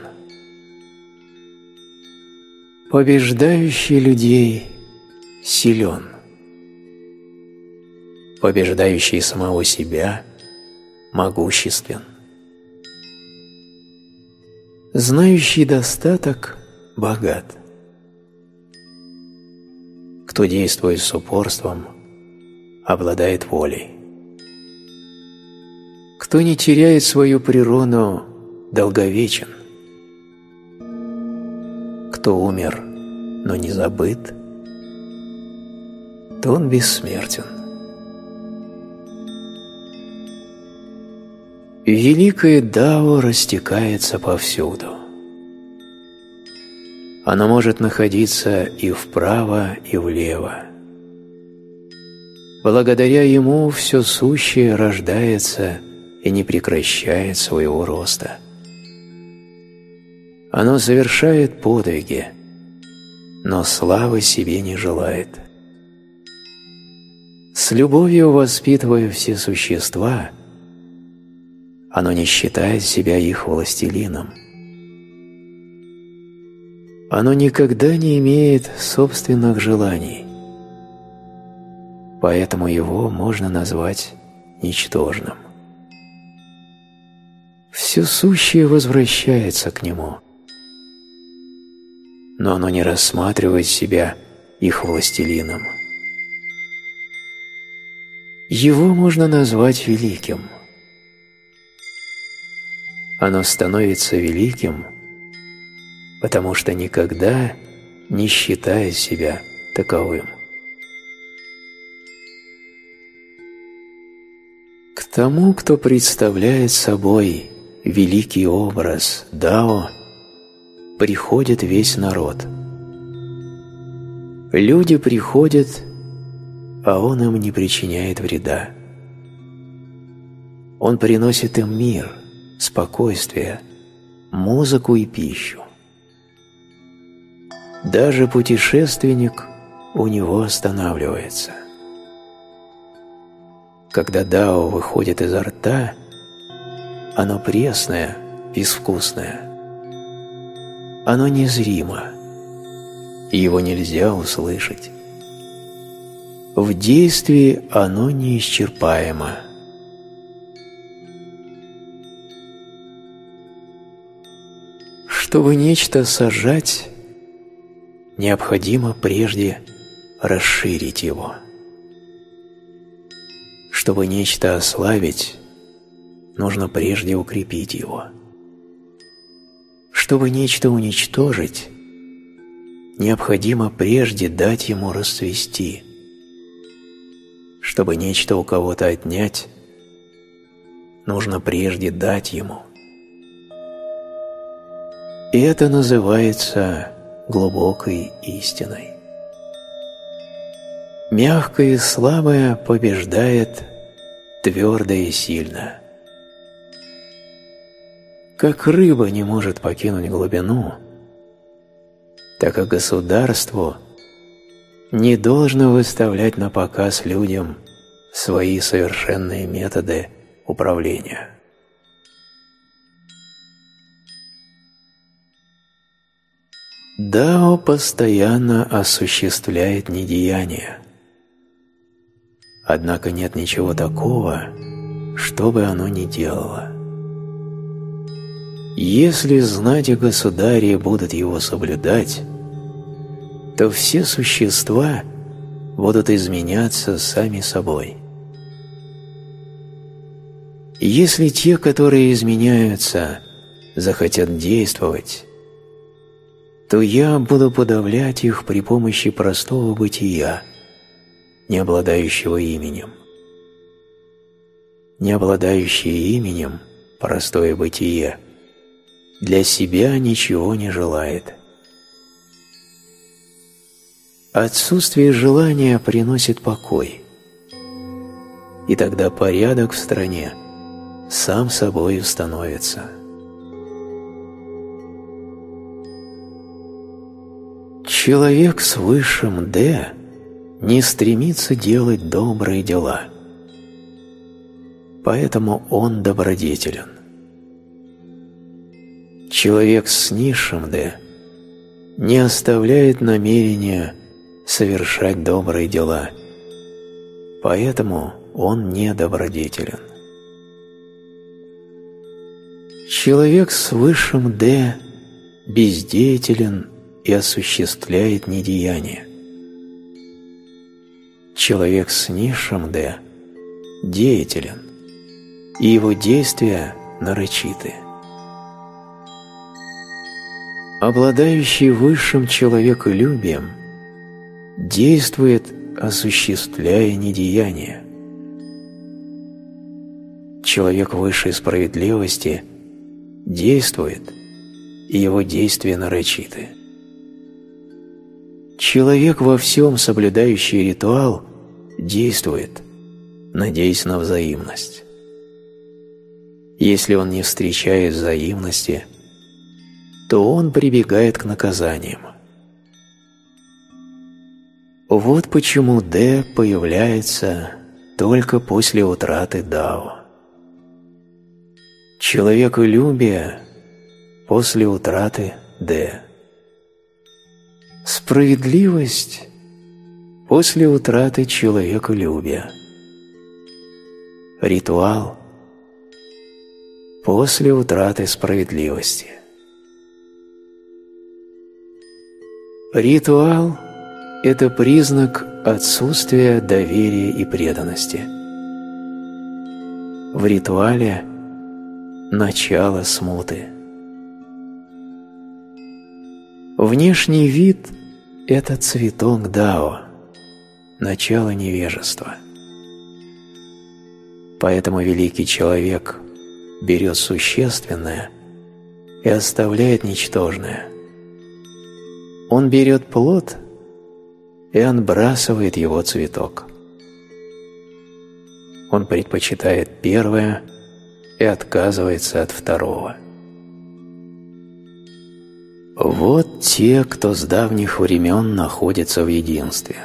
Побеждающий людей силен. Побеждающий самого себя могуществен. Знающий достаток богат. Кто действует с упорством, обладает волей. Кто не теряет свою природу, долговечен. кто умер, но не забыт, то он бессмертен. Великое Дао растекается повсюду. Оно может находиться и вправо, и влево. Благодаря ему все сущее рождается и не прекращает своего роста. Оно совершает подвиги, но славы себе не желает. С любовью воспитывая все существа, оно не считает себя их властелином. Оно никогда не имеет собственных желаний, поэтому его можно назвать ничтожным. Все сущее возвращается к нему, но оно не рассматривает себя их властелином. Его можно назвать великим. Оно становится великим, потому что никогда не считает себя таковым. Тому, кто представляет собой великий образ Дао, приходит весь народ. Люди приходят, а он им не причиняет вреда. Он приносит им мир, спокойствие, музыку и пищу. Даже путешественник у него останавливается. Когда дао выходит изо рта, оно пресное, безвкусное. Оно незримо, и его нельзя услышать. В действии оно неисчерпаемо. Чтобы нечто сажать, необходимо прежде расширить его. Чтобы нечто ослабить, нужно прежде укрепить его. Чтобы нечто уничтожить, необходимо прежде дать ему расцвести. Чтобы нечто у кого-то отнять, нужно прежде дать ему. И это называется глубокой истиной. Мягкое и слабое побеждает твердое и сильное. Как рыба не может покинуть глубину, так и государству не должно выставлять на показ людям свои совершенные методы управления. Дао постоянно осуществляет недеяние. Однако нет ничего такого, что бы оно ни делало. Если знать о государе будут его соблюдать, то все существа будут изменяться сами собой. Если те, которые изменяются, захотят действовать, то я буду подавлять их при помощи простого бытия, не обладающего именем. Не обладающее именем, простое бытие, для себя ничего не желает. Отсутствие желания приносит покой, и тогда порядок в стране сам собой установится. Человек с высшим «Д» не стремится делать добрые дела, поэтому он добродетелен. Человек с низшим «Д» не оставляет намерения совершать добрые дела, поэтому он не добродетелен. Человек с высшим «Д» бездеятелен и осуществляет недеяние. Человек с низшим «Д» деятелен, и его действия нарочиты. обладающий высшим человеколюбием, действует, осуществляя недеяние. Человек высшей справедливости действует, и его действия нарочиты. Человек во всем соблюдающий ритуал действует, надеясь на взаимность. Если он не встречает взаимности, то он прибегает к наказаниям. Вот почему Д появляется только после утраты Дао. Человеколюбие после утраты Д. Справедливость после утраты человеколюбия. Ритуал после утраты справедливости. Ритуал – это признак отсутствия доверия и преданности. В ритуале – начало смуты. Внешний вид – это цветок Дао, начало невежества. Поэтому великий человек берет существенное и оставляет ничтожное – он берет плод и отбрасывает его цветок. Он предпочитает первое и отказывается от второго. Вот те, кто с давних времен находится в единстве.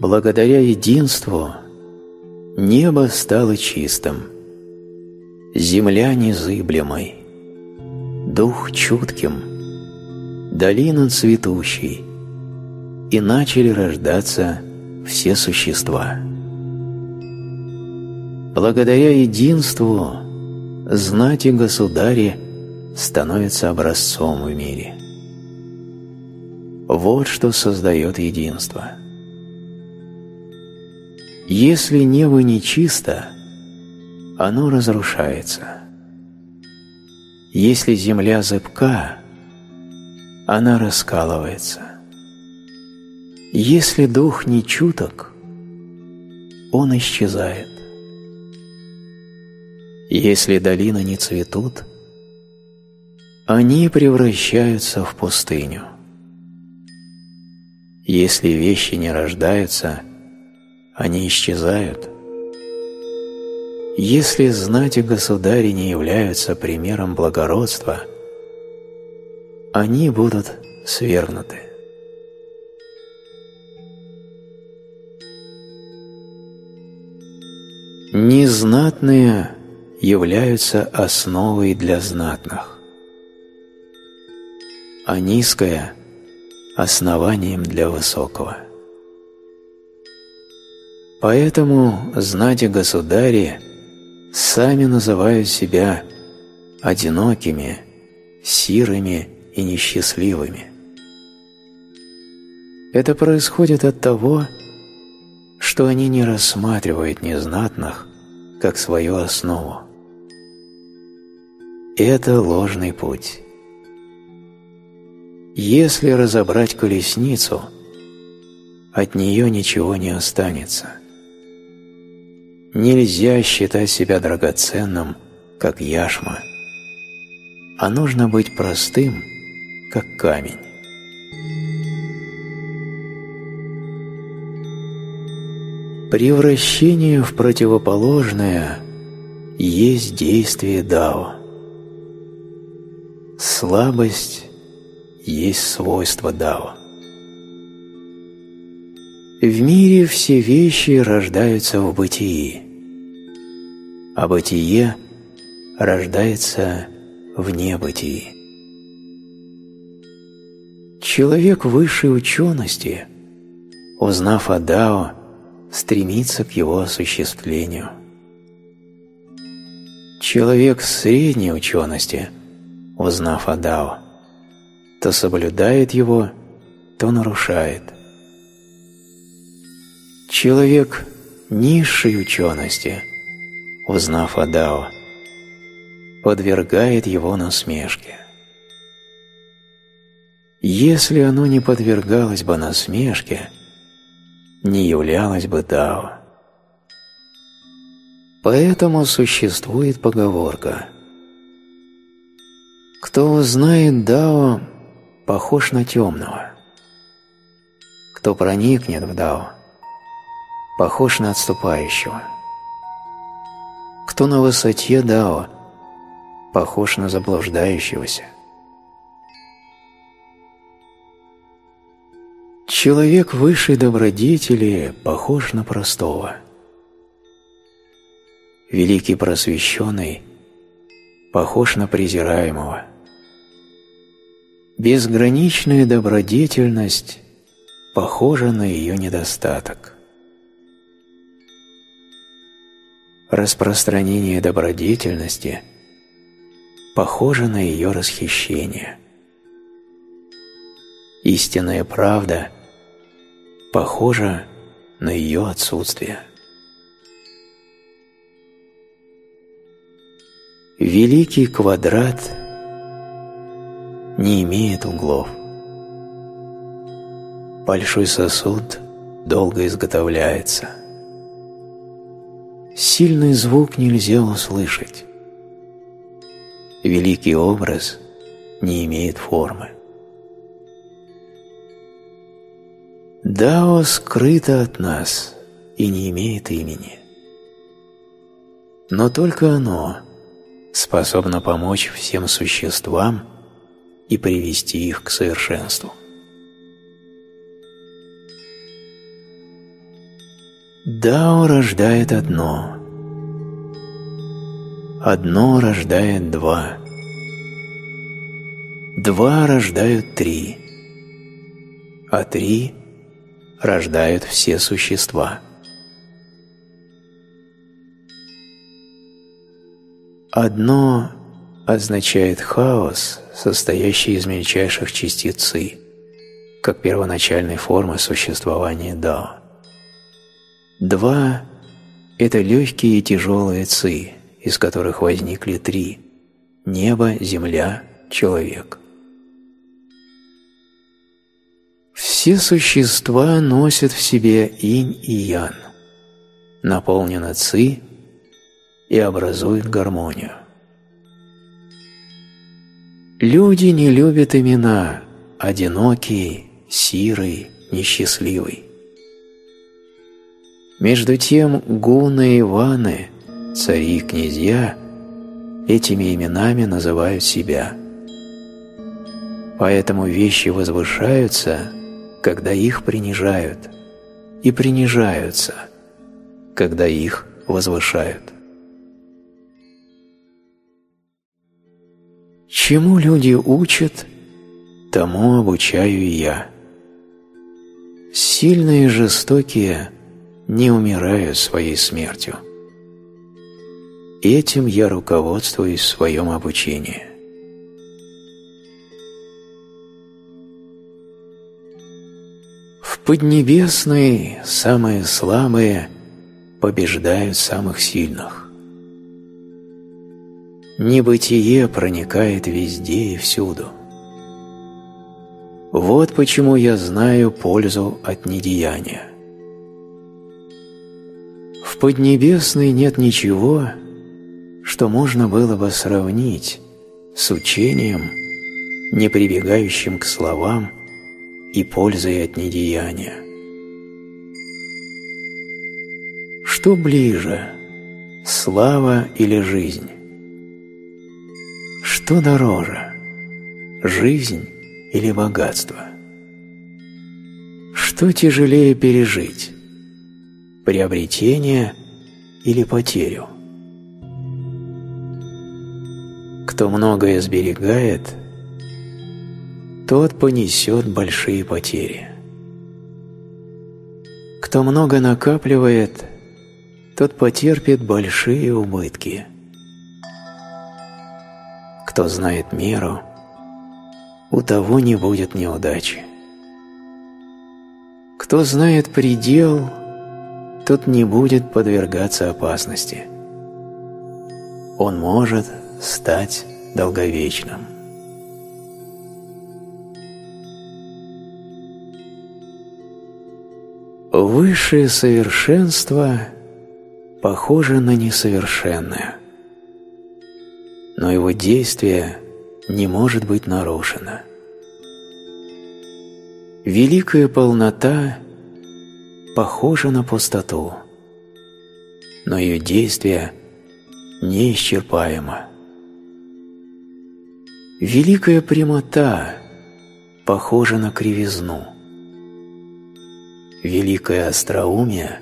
Благодаря единству небо стало чистым, земля незыблемой, дух чутким – долина цветущей, и начали рождаться все существа. Благодаря единству знати государи становятся образцом в мире. Вот что создает единство. Если небо нечисто, оно разрушается. Если земля зыбка, она раскалывается. Если дух не чуток, он исчезает. Если долины не цветут, они превращаются в пустыню. Если вещи не рождаются, они исчезают. Если знати государи не являются примером благородства – они будут свергнуты. Незнатные являются основой для знатных, а низкое – основанием для высокого. Поэтому знати государи сами называют себя одинокими, сирыми и несчастливыми. Это происходит от того, что они не рассматривают незнатных как свою основу. Это ложный путь. Если разобрать колесницу, от нее ничего не останется. Нельзя считать себя драгоценным, как яшма, а нужно быть простым как камень. Превращение в противоположное есть действие Дао. Слабость есть свойство Дао. В мире все вещи рождаются в бытии, а бытие рождается в небытии. Человек высшей учености, узнав о Дао, стремится к его осуществлению. Человек средней учености, узнав о Дао, то соблюдает его, то нарушает. Человек низшей учености, узнав о Дао, подвергает его насмешке. если оно не подвергалось бы насмешке, не являлось бы Дао. Поэтому существует поговорка «Кто узнает Дао, похож на темного. Кто проникнет в Дао, похож на отступающего. Кто на высоте Дао, похож на заблуждающегося. Человек высшей добродетели похож на простого. Великий просвещенный похож на презираемого. Безграничная добродетельность похожа на ее недостаток. Распространение добродетельности похоже на ее расхищение. Истинная правда похожа на ее отсутствие. Великий квадрат не имеет углов. Большой сосуд долго изготовляется. Сильный звук нельзя услышать. Великий образ не имеет формы. Дао скрыто от нас и не имеет имени. Но только оно способно помочь всем существам и привести их к совершенству. Дао рождает одно. Одно рождает два. Два рождают три. А три рождают все существа. Одно означает хаос, состоящий из мельчайших частиц ци, как первоначальной формы существования Дао. Два – это легкие и тяжелые ци, из которых возникли три – небо, земля, человек. Все существа носят в себе инь и ян, наполнены ци и образуют гармонию. Люди не любят имена «одинокий», «сирый», «несчастливый». Между тем гуны и ваны, цари и князья, этими именами называют себя. Поэтому вещи возвышаются, когда их принижают, и принижаются, когда их возвышают. Чему люди учат, тому обучаю я. Сильные и жестокие не умирают своей смертью. Этим я руководствуюсь в своем обучении. В Поднебесной самые слабые побеждают самых сильных. Небытие проникает везде и всюду. Вот почему я знаю пользу от недеяния. В Поднебесной нет ничего, что можно было бы сравнить с учением, не прибегающим к словам и пользой от недеяния. Что ближе, слава или жизнь? Что дороже – жизнь или богатство? Что тяжелее пережить – приобретение или потерю? Кто многое сберегает, тот понесет большие потери. Кто много накапливает, тот потерпит большие убытки кто знает меру, у того не будет неудачи. Кто знает предел, тот не будет подвергаться опасности. Он может стать долговечным. Высшее совершенство похоже на несовершенное но его действие не может быть нарушено. Великая полнота похожа на пустоту, но ее действие неисчерпаемо. Великая прямота похожа на кривизну. Великое остроумие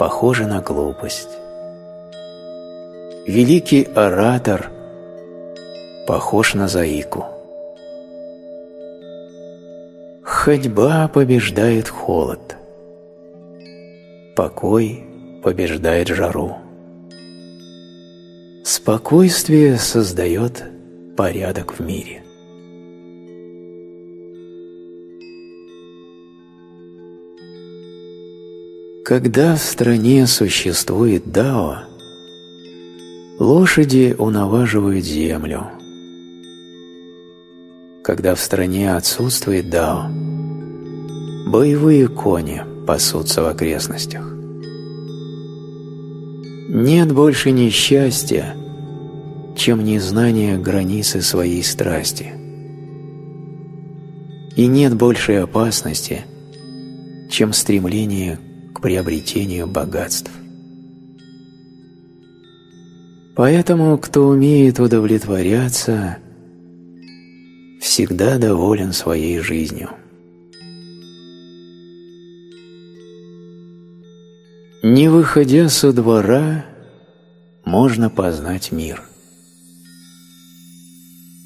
похоже на глупость. Великий оратор похож на заику. Ходьба побеждает холод. Покой побеждает жару. Спокойствие создает порядок в мире. Когда в стране существует Дао, лошади унаваживают землю. Когда в стране отсутствует Дао, боевые кони пасутся в окрестностях. Нет больше несчастья, чем незнание границы своей страсти. И нет большей опасности, чем стремление к приобретению богатств. Поэтому, кто умеет удовлетворяться, всегда доволен своей жизнью. Не выходя со двора, можно познать мир –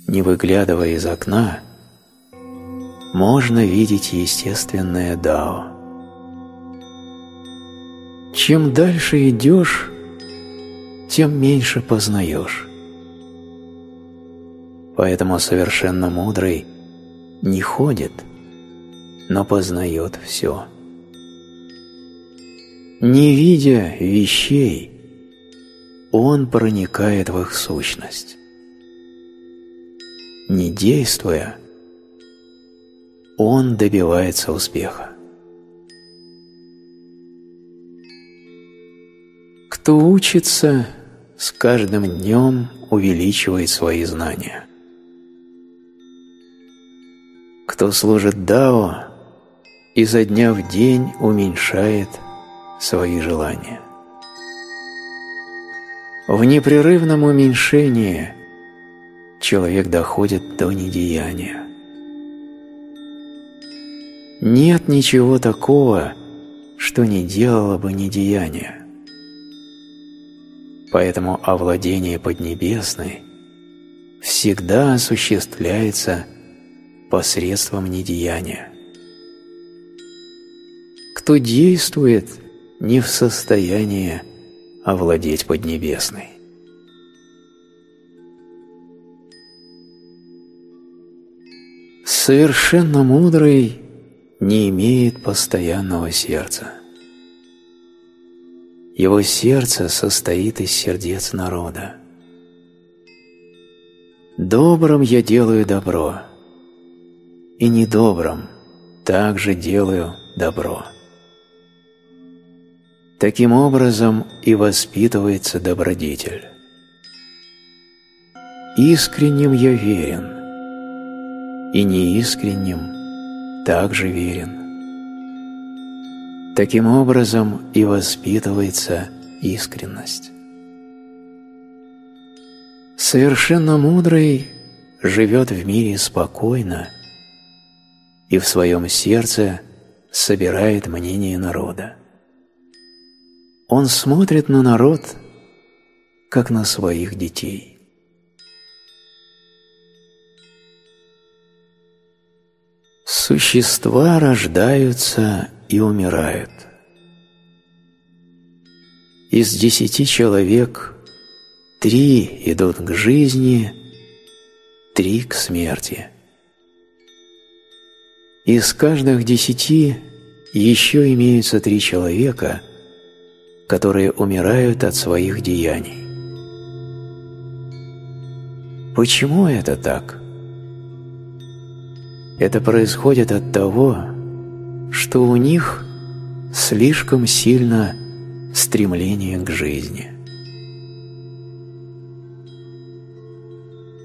не выглядывая из окна, можно видеть естественное Дао. Чем дальше идешь, тем меньше познаешь. Поэтому совершенно мудрый не ходит, но познает все. Не видя вещей, он проникает в их сущность не действуя, он добивается успеха. Кто учится, с каждым днем увеличивает свои знания. Кто служит Дао, изо дня в день уменьшает свои желания. В непрерывном уменьшении человек доходит до недеяния. Нет ничего такого, что не делало бы недеяние. Поэтому овладение Поднебесной всегда осуществляется посредством недеяния. Кто действует, не в состоянии овладеть Поднебесной. Совершенно мудрый не имеет постоянного сердца. Его сердце состоит из сердец народа. Добрым я делаю добро, и недобрым также делаю добро. Таким образом и воспитывается добродетель. Искренним я верен – и неискренним также верен. Таким образом и воспитывается искренность. Совершенно мудрый живет в мире спокойно и в своем сердце собирает мнение народа. Он смотрит на народ, как на своих детей. Существа рождаются и умирают. Из десяти человек три идут к жизни, три к смерти. Из каждых десяти еще имеются три человека, которые умирают от своих деяний. Почему это так? Это происходит от того, что у них слишком сильно стремление к жизни.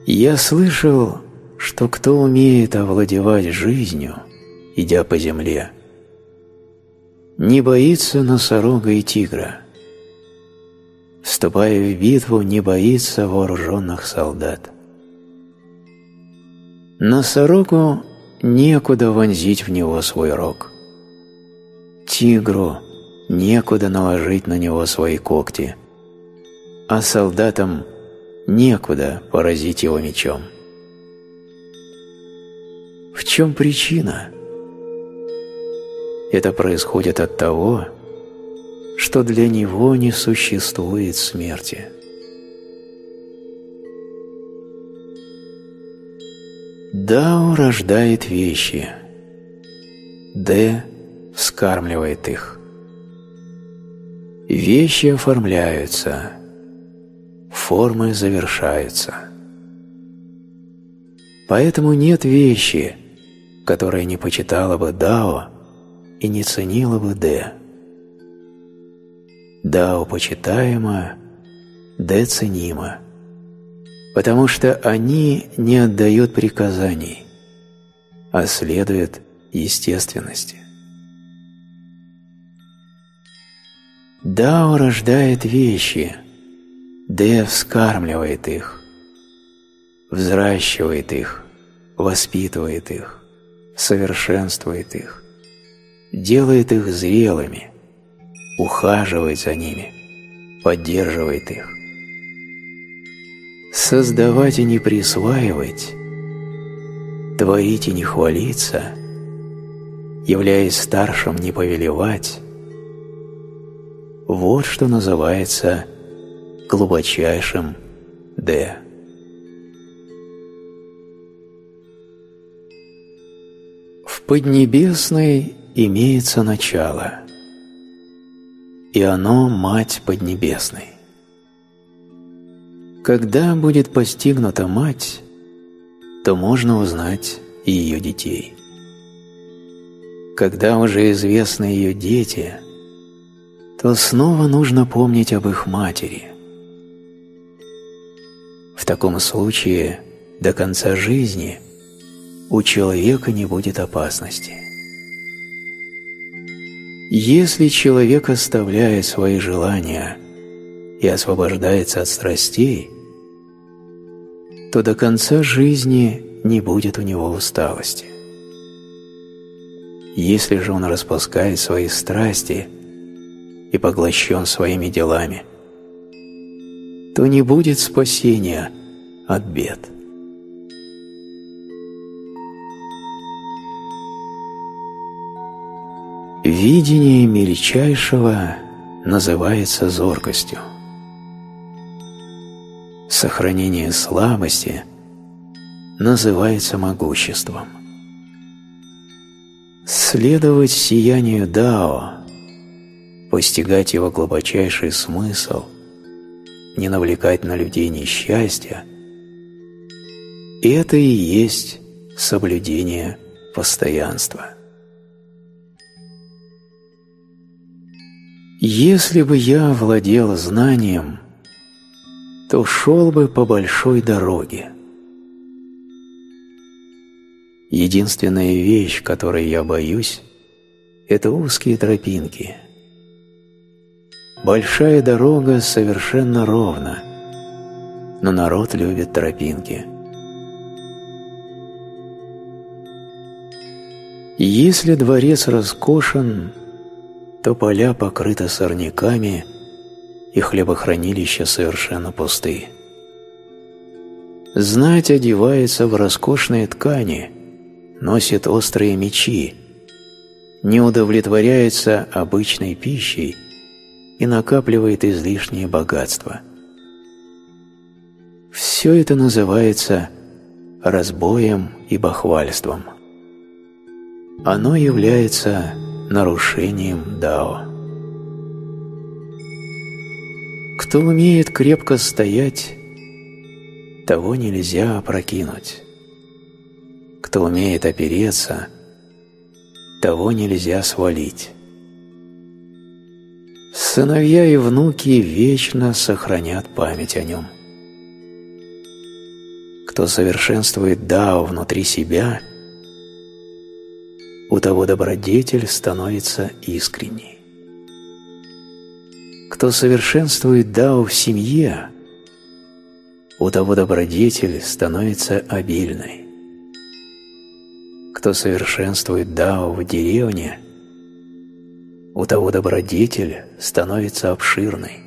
Я слышал, что кто умеет овладевать жизнью, идя по земле, не боится носорога и тигра, вступая в битву, не боится вооруженных солдат. Носорогу некуда вонзить в него свой рог. Тигру некуда наложить на него свои когти, а солдатам некуда поразить его мечом. В чем причина? Это происходит от того, что для него не существует смерти. Дао рождает вещи, Д вскармливает их. Вещи оформляются, формы завершаются. Поэтому нет вещи, которая не почитала бы Дао и не ценила бы Д. Дао почитаемо, Д ценимо, потому что они не отдают приказаний, а следуют естественности. Дао рождает вещи, Д вскармливает их, взращивает их, воспитывает их, совершенствует их, делает их зрелыми, ухаживает за ними, поддерживает их. Создавать и не присваивать, творить и не хвалиться, являясь старшим не повелевать, вот что называется глубочайшим «Д». В Поднебесной имеется начало, и оно – Мать Поднебесной. Когда будет постигнута Мать, то можно узнать и ее детей. Когда уже известны ее дети – то снова нужно помнить об их матери. В таком случае до конца жизни у человека не будет опасности. Если человек оставляет свои желания и освобождается от страстей, то до конца жизни не будет у него усталости. Если же он распускает свои страсти – и поглощен своими делами, то не будет спасения от бед. Видение мельчайшего называется зоркостью. Сохранение слабости называется могуществом. Следовать сиянию Дао постигать его глубочайший смысл, не навлекать на людей несчастья, это и есть соблюдение постоянства. Если бы я владел знанием, то шел бы по большой дороге. Единственная вещь, которой я боюсь, это узкие тропинки – Большая дорога совершенно ровна, но народ любит тропинки. Если дворец роскошен, то поля покрыты сорняками, и хлебохранилища совершенно пусты. Знать одевается в роскошные ткани, носит острые мечи, не удовлетворяется обычной пищей – и накапливает излишнее богатство. Все это называется разбоем и бахвальством. Оно является нарушением Дао. Кто умеет крепко стоять, того нельзя опрокинуть. Кто умеет опереться, того нельзя свалить. Сыновья и внуки вечно сохранят память о нем. Кто совершенствует Дао внутри себя, у того добродетель становится искренней. Кто совершенствует Дао в семье, у того добродетель становится обильной. Кто совершенствует Дао в деревне, у того добродетель становится обширной.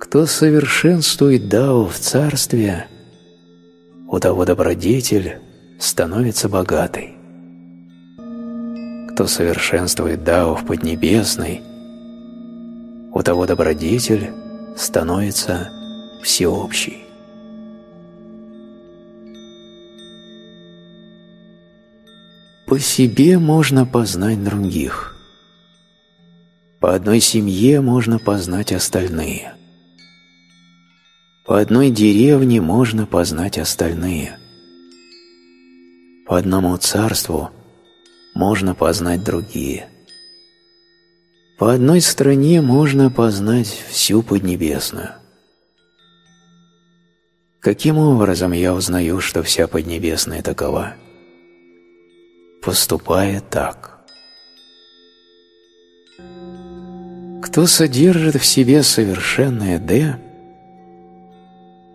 Кто совершенствует Дао в царстве, у того добродетель становится богатой. Кто совершенствует Дао в Поднебесной, у того добродетель становится всеобщей. По себе можно познать других. По одной семье можно познать остальные. По одной деревне можно познать остальные. По одному царству можно познать другие. По одной стране можно познать всю Поднебесную. Каким образом я узнаю, что вся Поднебесная такова? Поступая так. Кто содержит в себе совершенное «Д»,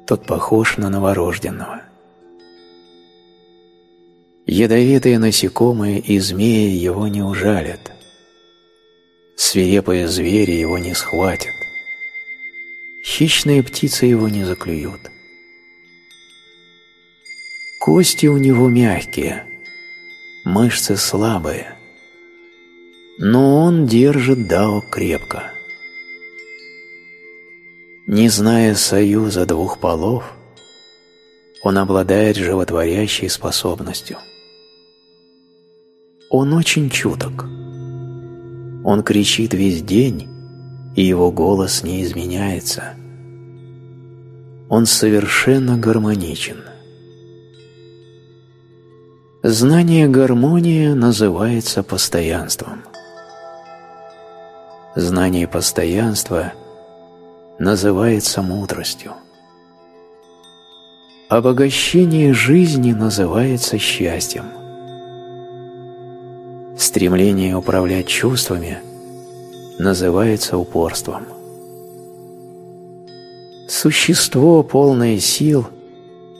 тот похож на новорожденного. Ядовитые насекомые и змеи его не ужалят. Свирепые звери его не схватят. Хищные птицы его не заклюют. Кости у него мягкие – мышцы слабые, но он держит Дао крепко. Не зная союза двух полов, он обладает животворящей способностью. Он очень чуток. Он кричит весь день, и его голос не изменяется. Он совершенно гармоничен – Знание гармонии называется постоянством. Знание постоянства называется мудростью. Обогащение жизни называется счастьем. Стремление управлять чувствами называется упорством. Существо, полное сил,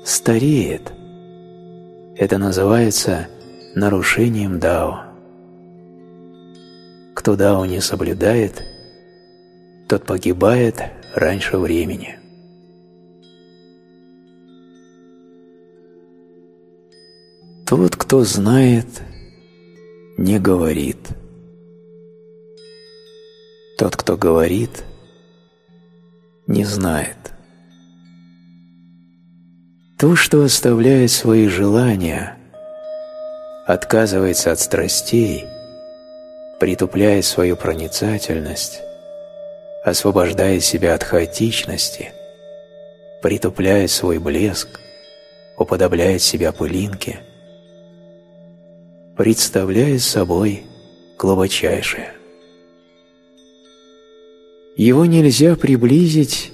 стареет, это называется нарушением Дао. Кто Дао не соблюдает, тот погибает раньше времени. Тот, кто знает, не говорит. Тот, кто говорит, не знает. То, что оставляет свои желания, отказывается от страстей, притупляет свою проницательность, освобождает себя от хаотичности, притупляет свой блеск, уподобляет себя пылинке, представляет собой глубочайшее. Его нельзя приблизить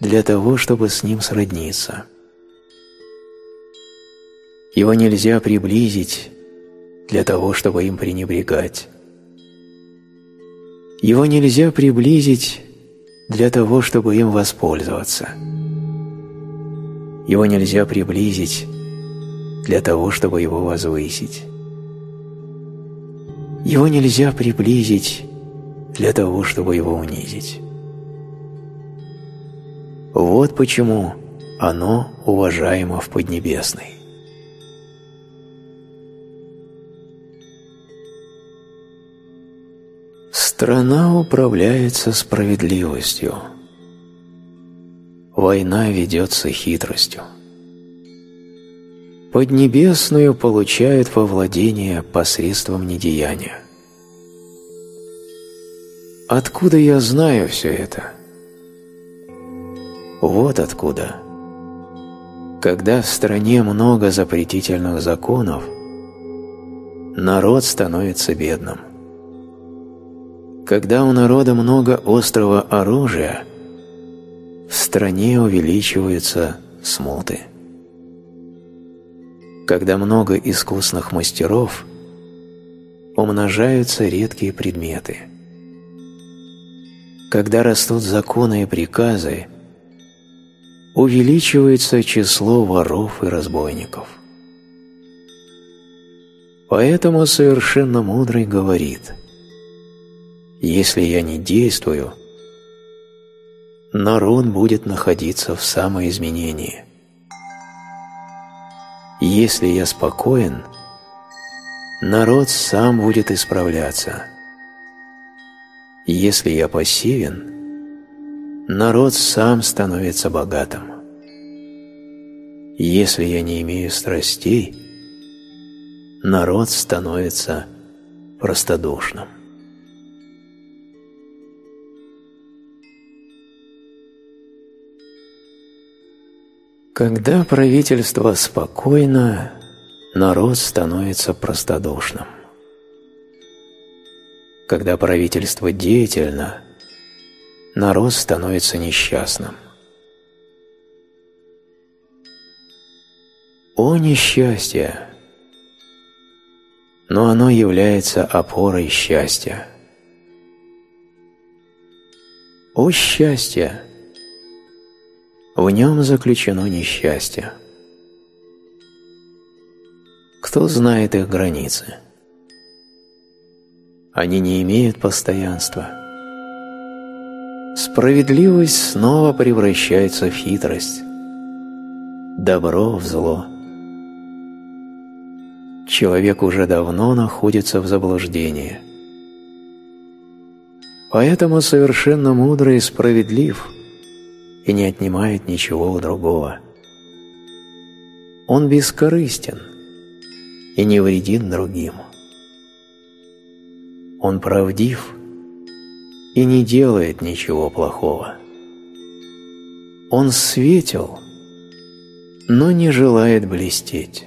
для того, чтобы с ним сродниться – его нельзя приблизить для того, чтобы им пренебрегать. Его нельзя приблизить для того, чтобы им воспользоваться. Его нельзя приблизить для того, чтобы его возвысить. Его нельзя приблизить для того, чтобы его унизить. Вот почему оно уважаемо в Поднебесной. Страна управляется справедливостью. Война ведется хитростью. Поднебесную получают во владение посредством недеяния. Откуда я знаю все это? Вот откуда. Когда в стране много запретительных законов, народ становится бедным. Когда у народа много острого оружия, в стране увеличиваются смуты. Когда много искусных мастеров, умножаются редкие предметы. Когда растут законы и приказы, увеличивается число воров и разбойников. Поэтому совершенно мудрый говорит, «Если я не действую, народ будет находиться в самоизменении. Если я спокоен, народ сам будет исправляться. Если я пассивен, народ сам становится богатым. Если я не имею страстей, народ становится простодушным. Когда правительство спокойно, народ становится простодушным. Когда правительство деятельно, народ становится несчастным. О несчастье! Но оно является опорой счастья. О счастье! В нем заключено несчастье. Кто знает их границы? Они не имеют постоянства. Справедливость снова превращается в хитрость, добро в зло. Человек уже давно находится в заблуждении. Поэтому совершенно мудрый и справедлив – и не отнимает ничего у другого. Он бескорыстен и не вредит другим. Он правдив и не делает ничего плохого. Он светел, но не желает блестеть.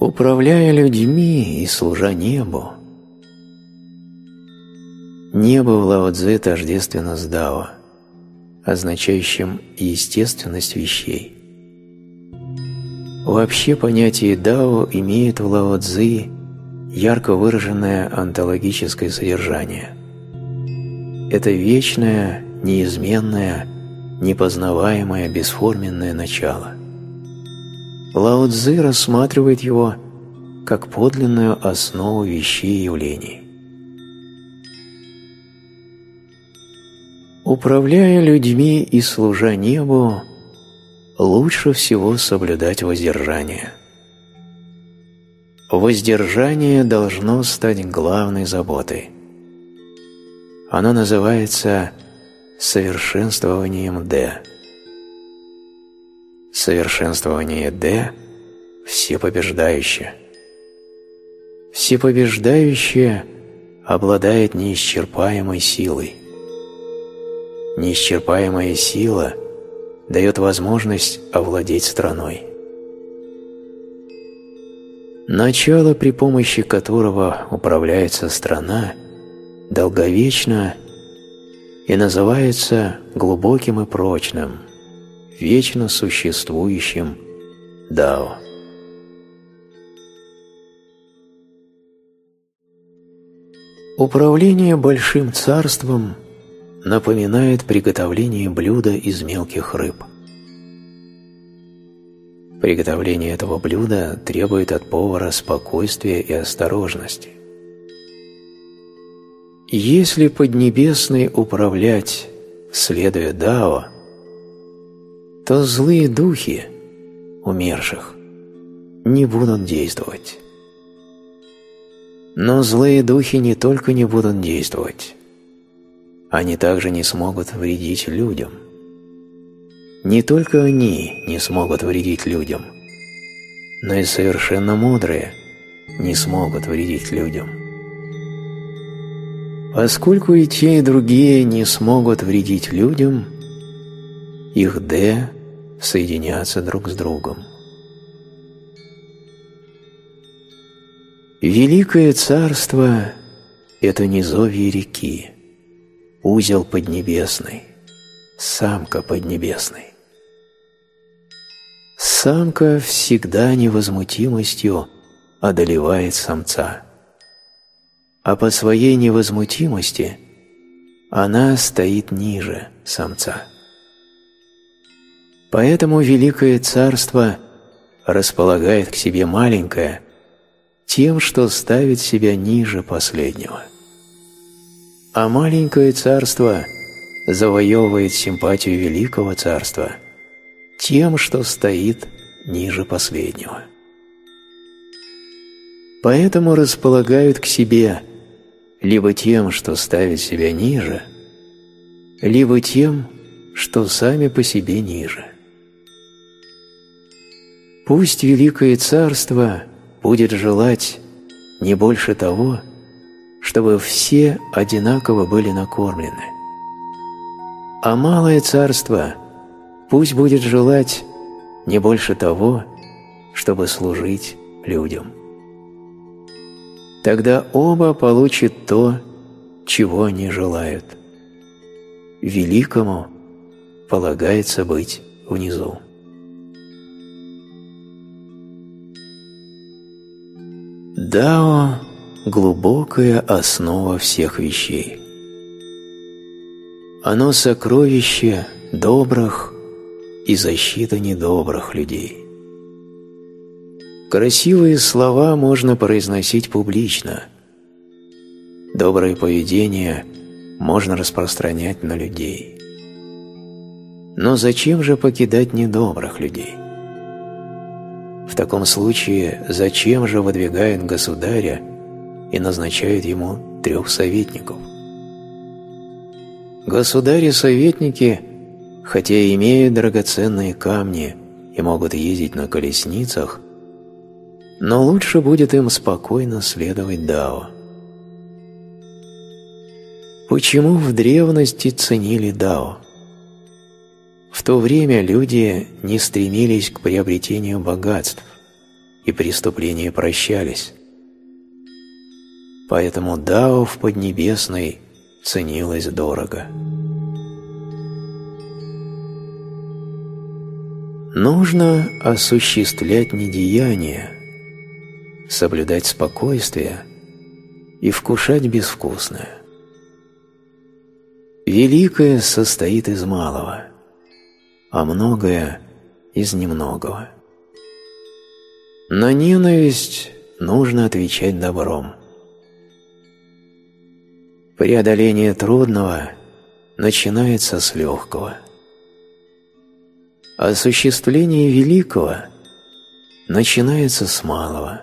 Управляя людьми и служа небу, Небо в Лао Цзэ тождественно с Дао, означающим естественность вещей. Вообще понятие Дао имеет в Лао Цзы ярко выраженное онтологическое содержание. Это вечное, неизменное, непознаваемое, бесформенное начало. Лао Цзы рассматривает его как подлинную основу вещей и явлений. Управляя людьми и служа небу, лучше всего соблюдать воздержание. Воздержание должно стать главной заботой. Оно называется совершенствованием Д. Совершенствование Д – всепобеждающее. Всепобеждающее обладает неисчерпаемой силой – неисчерпаемая сила дает возможность овладеть страной. Начало, при помощи которого управляется страна, долговечно и называется глубоким и прочным, вечно существующим Дао. Управление большим царством – напоминает приготовление блюда из мелких рыб. Приготовление этого блюда требует от повара спокойствия и осторожности. Если Поднебесный управлять, следуя Дао, то злые духи умерших не будут действовать. Но злые духи не только не будут действовать, они также не смогут вредить людям. Не только они не смогут вредить людям, но и совершенно мудрые не смогут вредить людям. Поскольку и те, и другие не смогут вредить людям, их «д» соединятся друг с другом. Великое царство – это низовье реки, узел поднебесный, самка поднебесный. Самка всегда невозмутимостью одолевает самца, а по своей невозмутимости она стоит ниже самца. Поэтому Великое Царство располагает к себе маленькое тем, что ставит себя ниже последнего. А маленькое царство завоевывает симпатию Великого Царства тем, что стоит ниже последнего. Поэтому располагают к себе либо тем, что ставит себя ниже, либо тем, что сами по себе ниже. Пусть Великое Царство будет желать не больше того, чтобы все одинаково были накормлены. А Малое Царство пусть будет желать не больше того, чтобы служить людям. Тогда оба получат то, чего они желают. Великому полагается быть внизу. Дао – глубокая основа всех вещей. Оно сокровище добрых и защита недобрых людей. Красивые слова можно произносить публично. Доброе поведение можно распространять на людей. Но зачем же покидать недобрых людей? В таком случае зачем же выдвигают государя и назначают ему трех советников? Государи-советники, хотя и имеют драгоценные камни и могут ездить на колесницах, но лучше будет им спокойно следовать Дао. Почему в древности ценили Дао? В то время люди не стремились к приобретению богатств, и преступления прощались. Поэтому Дао в Поднебесной ценилось дорого. Нужно осуществлять недеяние, соблюдать спокойствие и вкушать безвкусное. Великое состоит из малого, а многое – из немногого. На ненависть нужно отвечать добром. Преодоление трудного начинается с легкого. Осуществление великого начинается с малого.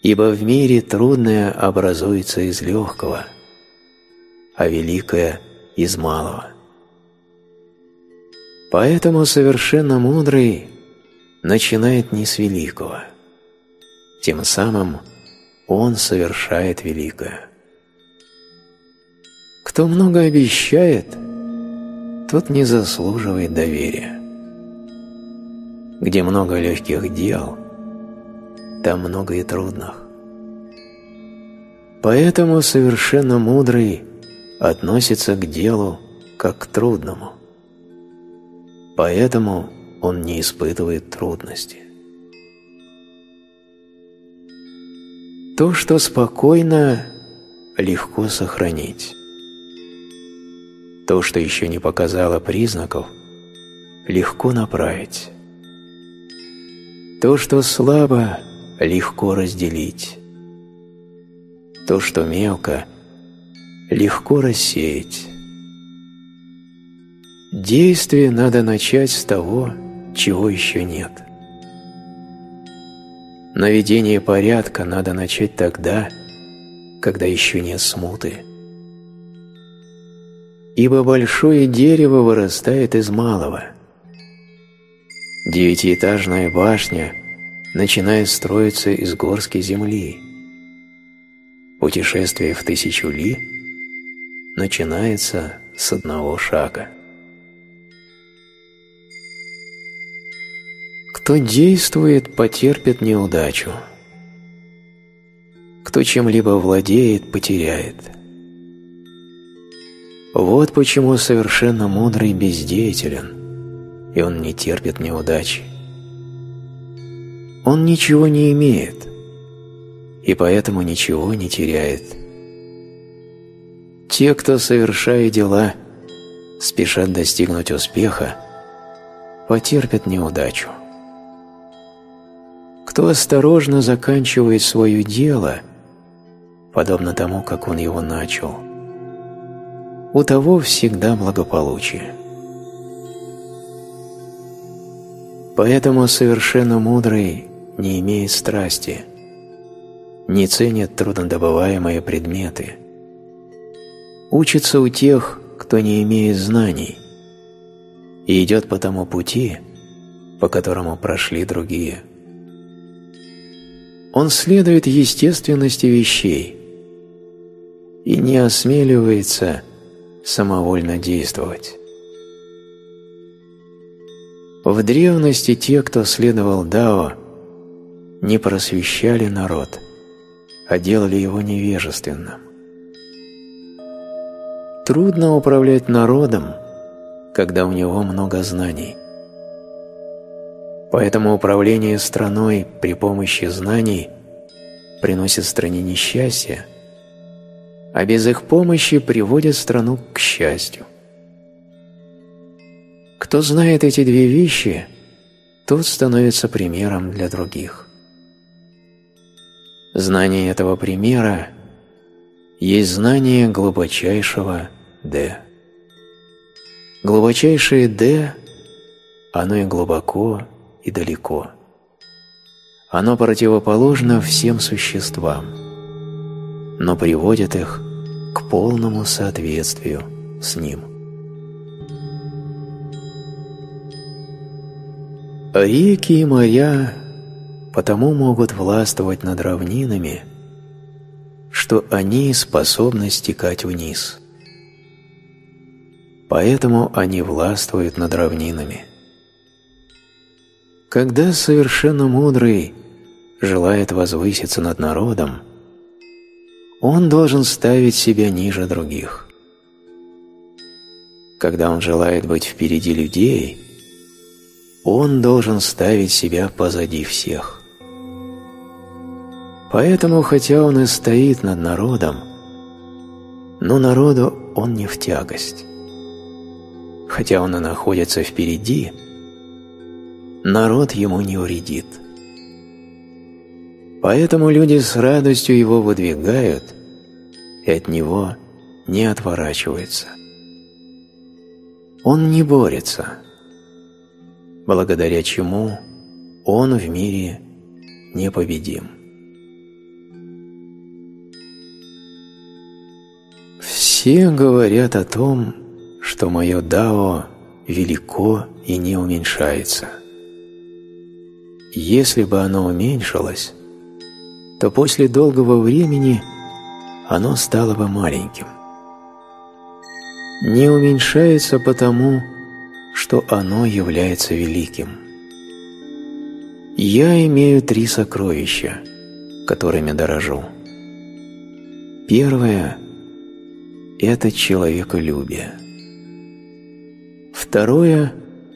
Ибо в мире трудное образуется из легкого, а великое – из малого. Поэтому совершенно мудрый начинает не с великого. Тем самым он совершает великое. Кто много обещает, тот не заслуживает доверия. Где много легких дел, там много и трудных. Поэтому совершенно мудрый относится к делу как к трудному. Поэтому он не испытывает трудности. То, что спокойно, легко сохранить. То, что еще не показало признаков, легко направить. То, что слабо, легко разделить. То, что мелко, легко рассеять. Действие надо начать с того, чего еще нет. Наведение порядка надо начать тогда, когда еще нет смуты. Ибо большое дерево вырастает из малого. Девятиэтажная башня начинает строиться из горской земли. Путешествие в тысячу ли начинается с одного шага. Кто действует, потерпит неудачу. Кто чем-либо владеет, потеряет. Вот почему совершенно мудрый бездеятелен, и он не терпит неудачи. Он ничего не имеет, и поэтому ничего не теряет. Те, кто, совершая дела, спешат достигнуть успеха, потерпят неудачу. Кто осторожно заканчивает свое дело, подобно тому, как он его начал, у того всегда благополучие. Поэтому совершенно мудрый не имеет страсти, не ценит труднодобываемые предметы, учится у тех, кто не имеет знаний, и идет по тому пути, по которому прошли другие – он следует естественности вещей и не осмеливается самовольно действовать. В древности те, кто следовал Дао, не просвещали народ, а делали его невежественным. Трудно управлять народом, когда у него много знаний. Поэтому управление страной при помощи знаний приносит стране несчастье, а без их помощи приводит страну к счастью. Кто знает эти две вещи, тот становится примером для других. Знание этого примера есть знание глубочайшего «Д». Глубочайшее «Д» оно и глубоко, и далеко. Оно противоположно всем существам, но приводит их к полному соответствию с ним. Реки и моря потому могут властвовать над равнинами, что они способны стекать вниз. Поэтому они властвуют над равнинами. Когда совершенно мудрый желает возвыситься над народом, он должен ставить себя ниже других. Когда он желает быть впереди людей, он должен ставить себя позади всех. Поэтому, хотя он и стоит над народом, но народу он не в тягость. Хотя он и находится впереди – народ ему не вредит. Поэтому люди с радостью его выдвигают и от него не отворачиваются. Он не борется, благодаря чему он в мире непобедим. Все говорят о том, что мое дао велико и не уменьшается – если бы оно уменьшилось, то после долгого времени оно стало бы маленьким. Не уменьшается потому, что оно является великим. Я имею три сокровища, которыми дорожу. Первое – это человеколюбие. Второе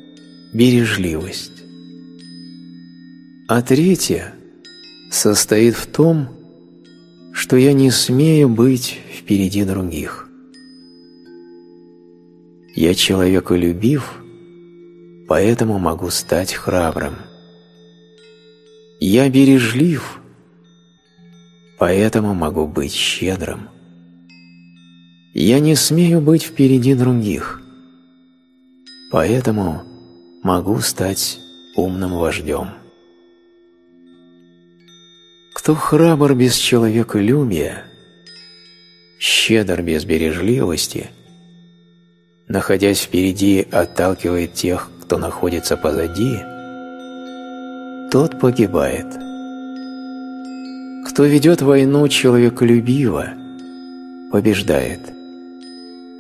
– бережливость. А третье состоит в том, что я не смею быть впереди других. Я человеколюбив, поэтому могу стать храбрым. Я бережлив, поэтому могу быть щедрым. Я не смею быть впереди других, поэтому могу стать умным вождем. Кто храбр без человеколюбия, щедр без бережливости, находясь впереди, отталкивает тех, кто находится позади, тот погибает. Кто ведет войну человеколюбиво, побеждает,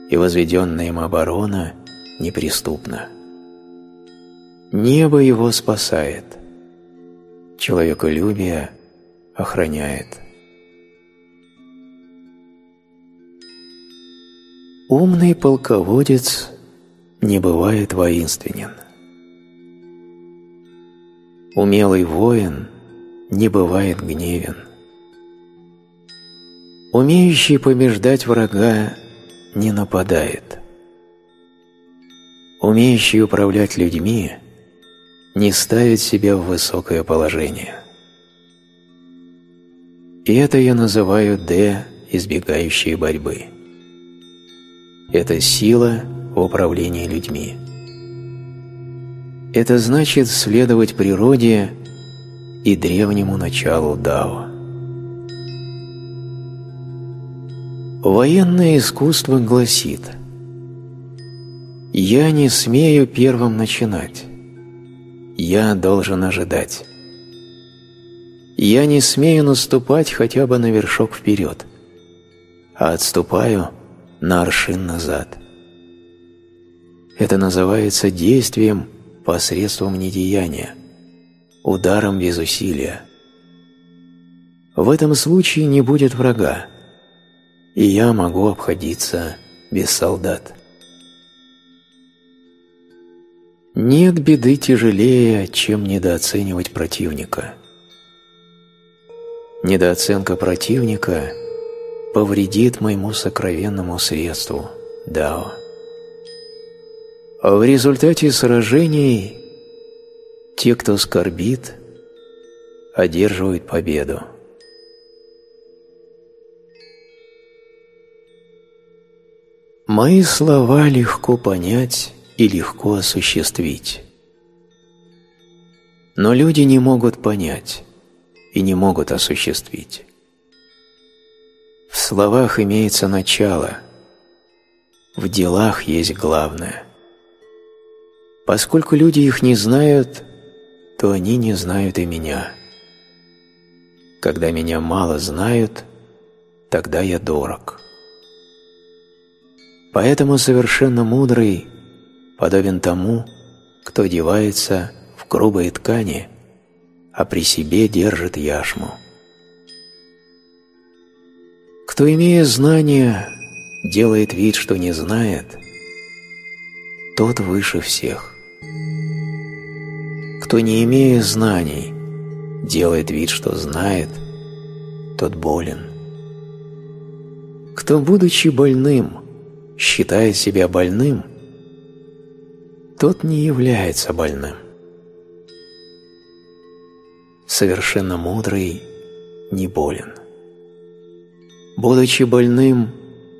и возведенная им оборона неприступна. Небо его спасает, человеколюбие охраняет. Умный полководец не бывает воинственен. Умелый воин не бывает гневен. Умеющий побеждать врага не нападает. Умеющий управлять людьми не ставит себя в высокое положение. И это я называю «Д», избегающие борьбы. Это сила в управлении людьми. Это значит следовать природе и древнему началу Дао. Военное искусство гласит «Я не смею первым начинать, я должен ожидать. Я не смею наступать хотя бы на вершок вперед, а отступаю на аршин назад». Это называется действием посредством недеяния, ударом без усилия. В этом случае не будет врага, и я могу обходиться без солдат. Нет беды тяжелее, чем недооценивать противника. Недооценка противника повредит моему сокровенному средству – Дао. В результате сражений те, кто скорбит, одерживают победу. Мои слова легко понять и легко осуществить. Но люди не могут понять и не могут осуществить. В словах имеется начало, в делах есть главное. Поскольку люди их не знают, то они не знают и меня. Когда меня мало знают, тогда я дорог. Поэтому совершенно мудрый подобен тому, кто одевается в грубые ткани, а при себе держит яшму. Кто, имея знания, делает вид, что не знает, тот выше всех. Кто, не имея знаний, делает вид, что знает, тот болен. Кто, будучи больным, считает себя больным, тот не является больным. Совершенно мудрый не болен. Будучи больным,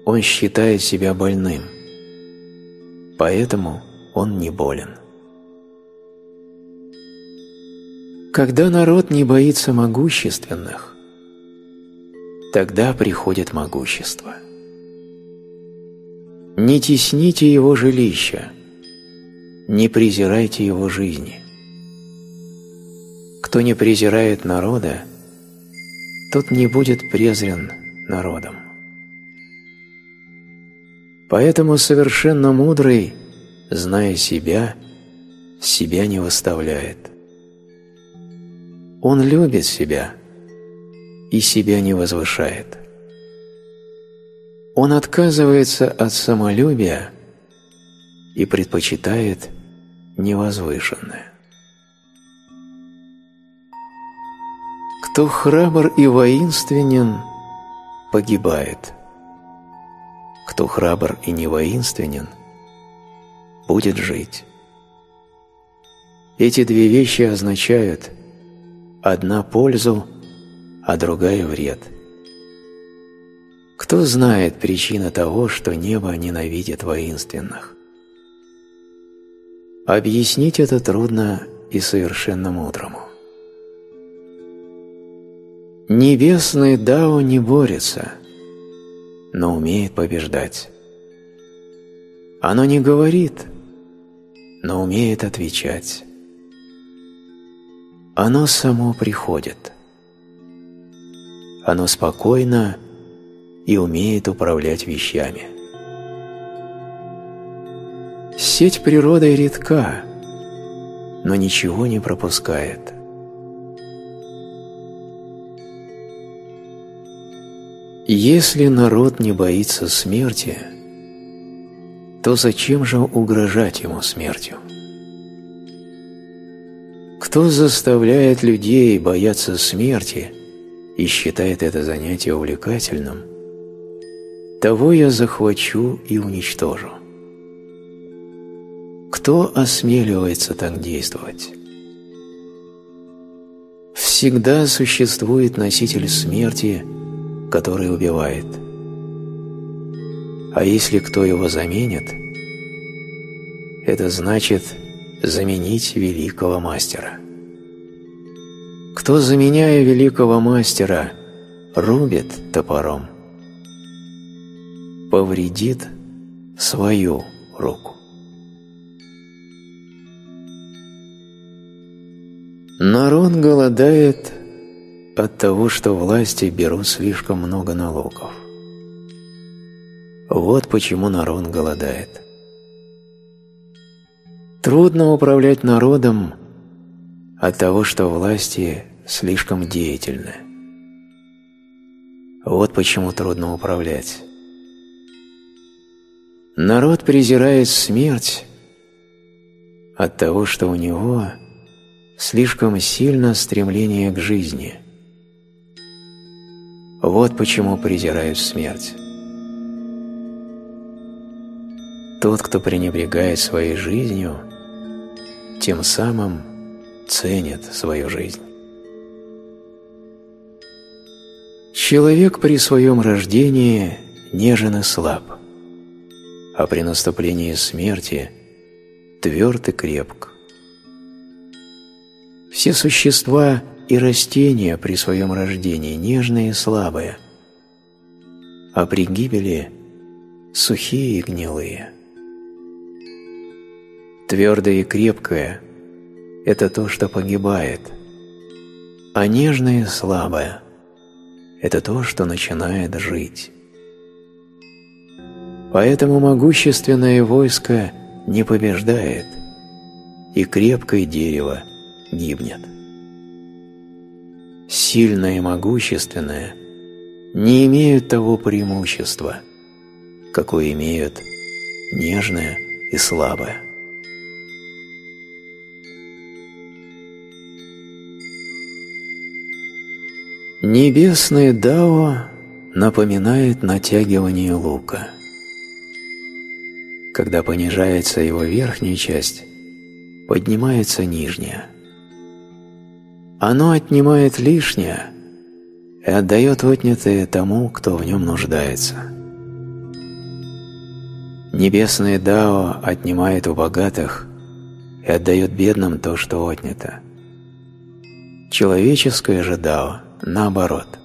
он считает себя больным, поэтому он не болен. Когда народ не боится могущественных, тогда приходит могущество. Не тесните его жилища, не презирайте его жизни. Кто не презирает народа, тот не будет презрен народом. Поэтому совершенно мудрый, зная себя, себя не выставляет – он любит себя и себя не возвышает. Он отказывается от самолюбия и предпочитает невозвышенное. Кто храбр и воинственен, погибает. Кто храбр и не воинственен, будет жить. Эти две вещи означают – одна пользу, а другая вред. Кто знает причину того, что небо ненавидит воинственных? Объяснить это трудно и совершенно мудрому. Небесный Дао не борется, но умеет побеждать. Оно не говорит, но умеет отвечать оно само приходит. Оно спокойно и умеет управлять вещами. Сеть природы редка, но ничего не пропускает. Если народ не боится смерти, то зачем же угрожать ему смертью? Кто заставляет людей бояться смерти и считает это занятие увлекательным, того я захвачу и уничтожу. Кто осмеливается так действовать? Всегда существует носитель смерти, который убивает. А если кто его заменит, это значит заменить великого мастера. Кто, заменяя великого мастера, рубит топором, повредит свою руку. Народ голодает от того, что власти берут слишком много налогов. Вот почему народ голодает. Трудно управлять народом от того, что власти слишком деятельны. Вот почему трудно управлять. Народ презирает смерть от того, что у него – слишком сильно стремление к жизни. Вот почему презирают смерть. Тот, кто пренебрегает своей жизнью, тем самым ценит свою жизнь. Человек при своем рождении нежен и слаб, а при наступлении смерти тверд и крепк. Все существа и растения при своем рождении нежные и слабые, а при гибели сухие и гнилые. Твердое и крепкое – это то, что погибает, а нежное и слабое – это то, что начинает жить. Поэтому могущественное войско не побеждает, и крепкое дерево – гибнет. Сильное и могущественное не имеют того преимущества, какое имеют нежное и слабое. Небесное Дао напоминает натягивание лука. Когда понижается его верхняя часть, поднимается нижняя. Оно отнимает лишнее и отдает отнятое тому, кто в нем нуждается. Небесное Дао отнимает у богатых и отдает бедным то, что отнято. Человеческое же Дао наоборот.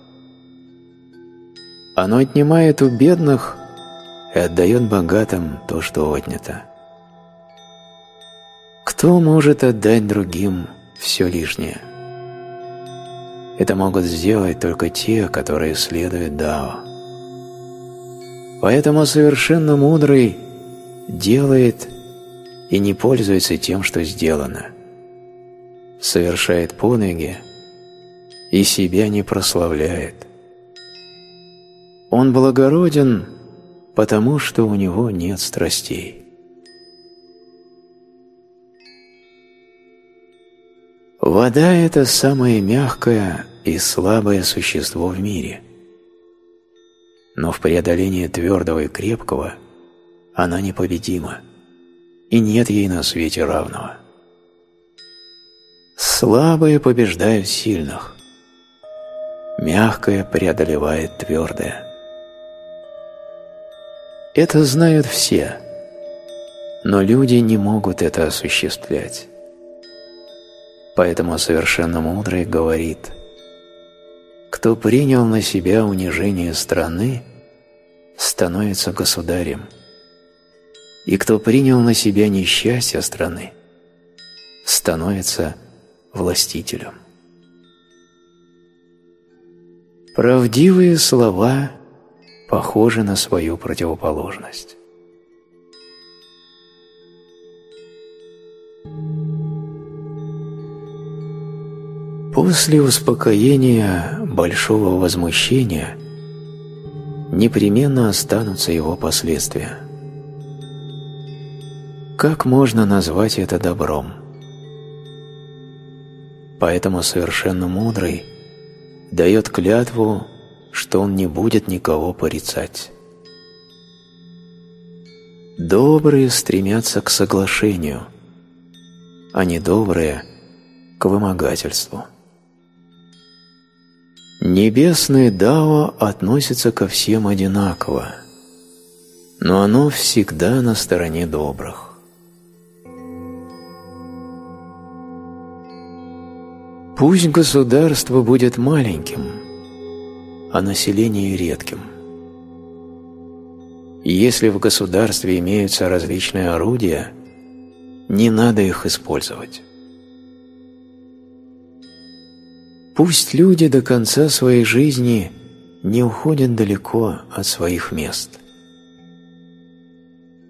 Оно отнимает у бедных и отдает богатым то, что отнято. Кто может отдать другим все лишнее? Это могут сделать только те, которые следуют Дао. Поэтому совершенно мудрый делает и не пользуется тем, что сделано. Совершает подвиги и себя не прославляет. Он благороден, потому что у него нет страстей. Вода – это самое мягкое и слабое существо в мире. Но в преодолении твердого и крепкого она непобедима, и нет ей на свете равного. Слабые побеждают сильных, мягкое преодолевает твердое. Это знают все, но люди не могут это осуществлять. Поэтому совершенно мудрый говорит, кто принял на себя унижение страны, становится государем, и кто принял на себя несчастье страны, становится властителем. Правдивые слова похожи на свою противоположность. После успокоения большого возмущения непременно останутся его последствия. как можно назвать это добром? Поэтому совершенно мудрый дает клятву, что он не будет никого порицать. Добрые стремятся к соглашению, а недобрые – к вымогательству. Небесное Дао относится ко всем одинаково, но оно всегда на стороне добрых. Пусть государство будет маленьким, а население редким. Если в государстве имеются различные орудия, не надо их использовать. Пусть люди до конца своей жизни не уходят далеко от своих мест.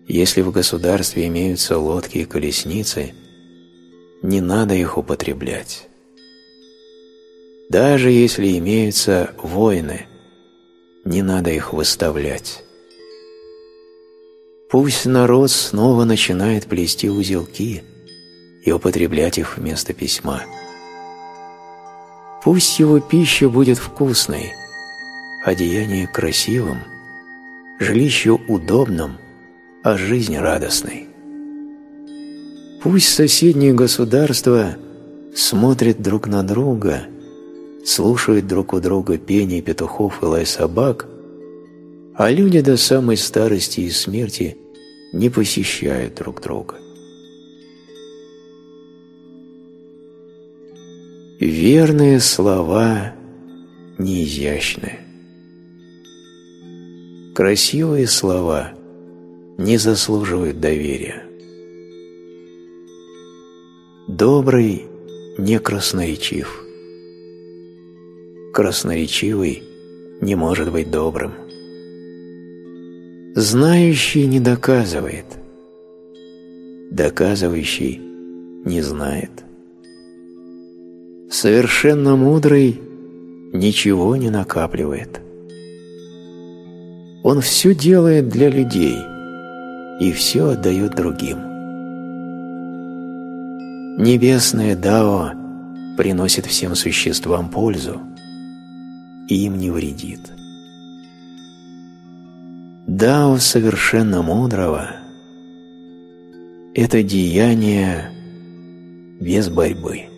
Если в государстве имеются лодки и колесницы, не надо их употреблять. Даже если имеются воины, не надо их выставлять. Пусть народ снова начинает плести узелки и употреблять их вместо письма. Пусть его пища будет вкусной, одеяние красивым, жилище удобным, а жизнь радостной. Пусть соседние государства смотрят друг на друга – слушают друг у друга пение петухов и лай собак, а люди до самой старости и смерти не посещают друг друга. Верные слова не изящны. Красивые слова не заслуживают доверия. Добрый не красноречив – красноречивый не может быть добрым. Знающий не доказывает, доказывающий не знает. Совершенно мудрый ничего не накапливает. Он все делает для людей и все отдает другим. Небесное Дао приносит всем существам пользу, и им не вредит. Дао совершенно мудрого – это деяние без борьбы.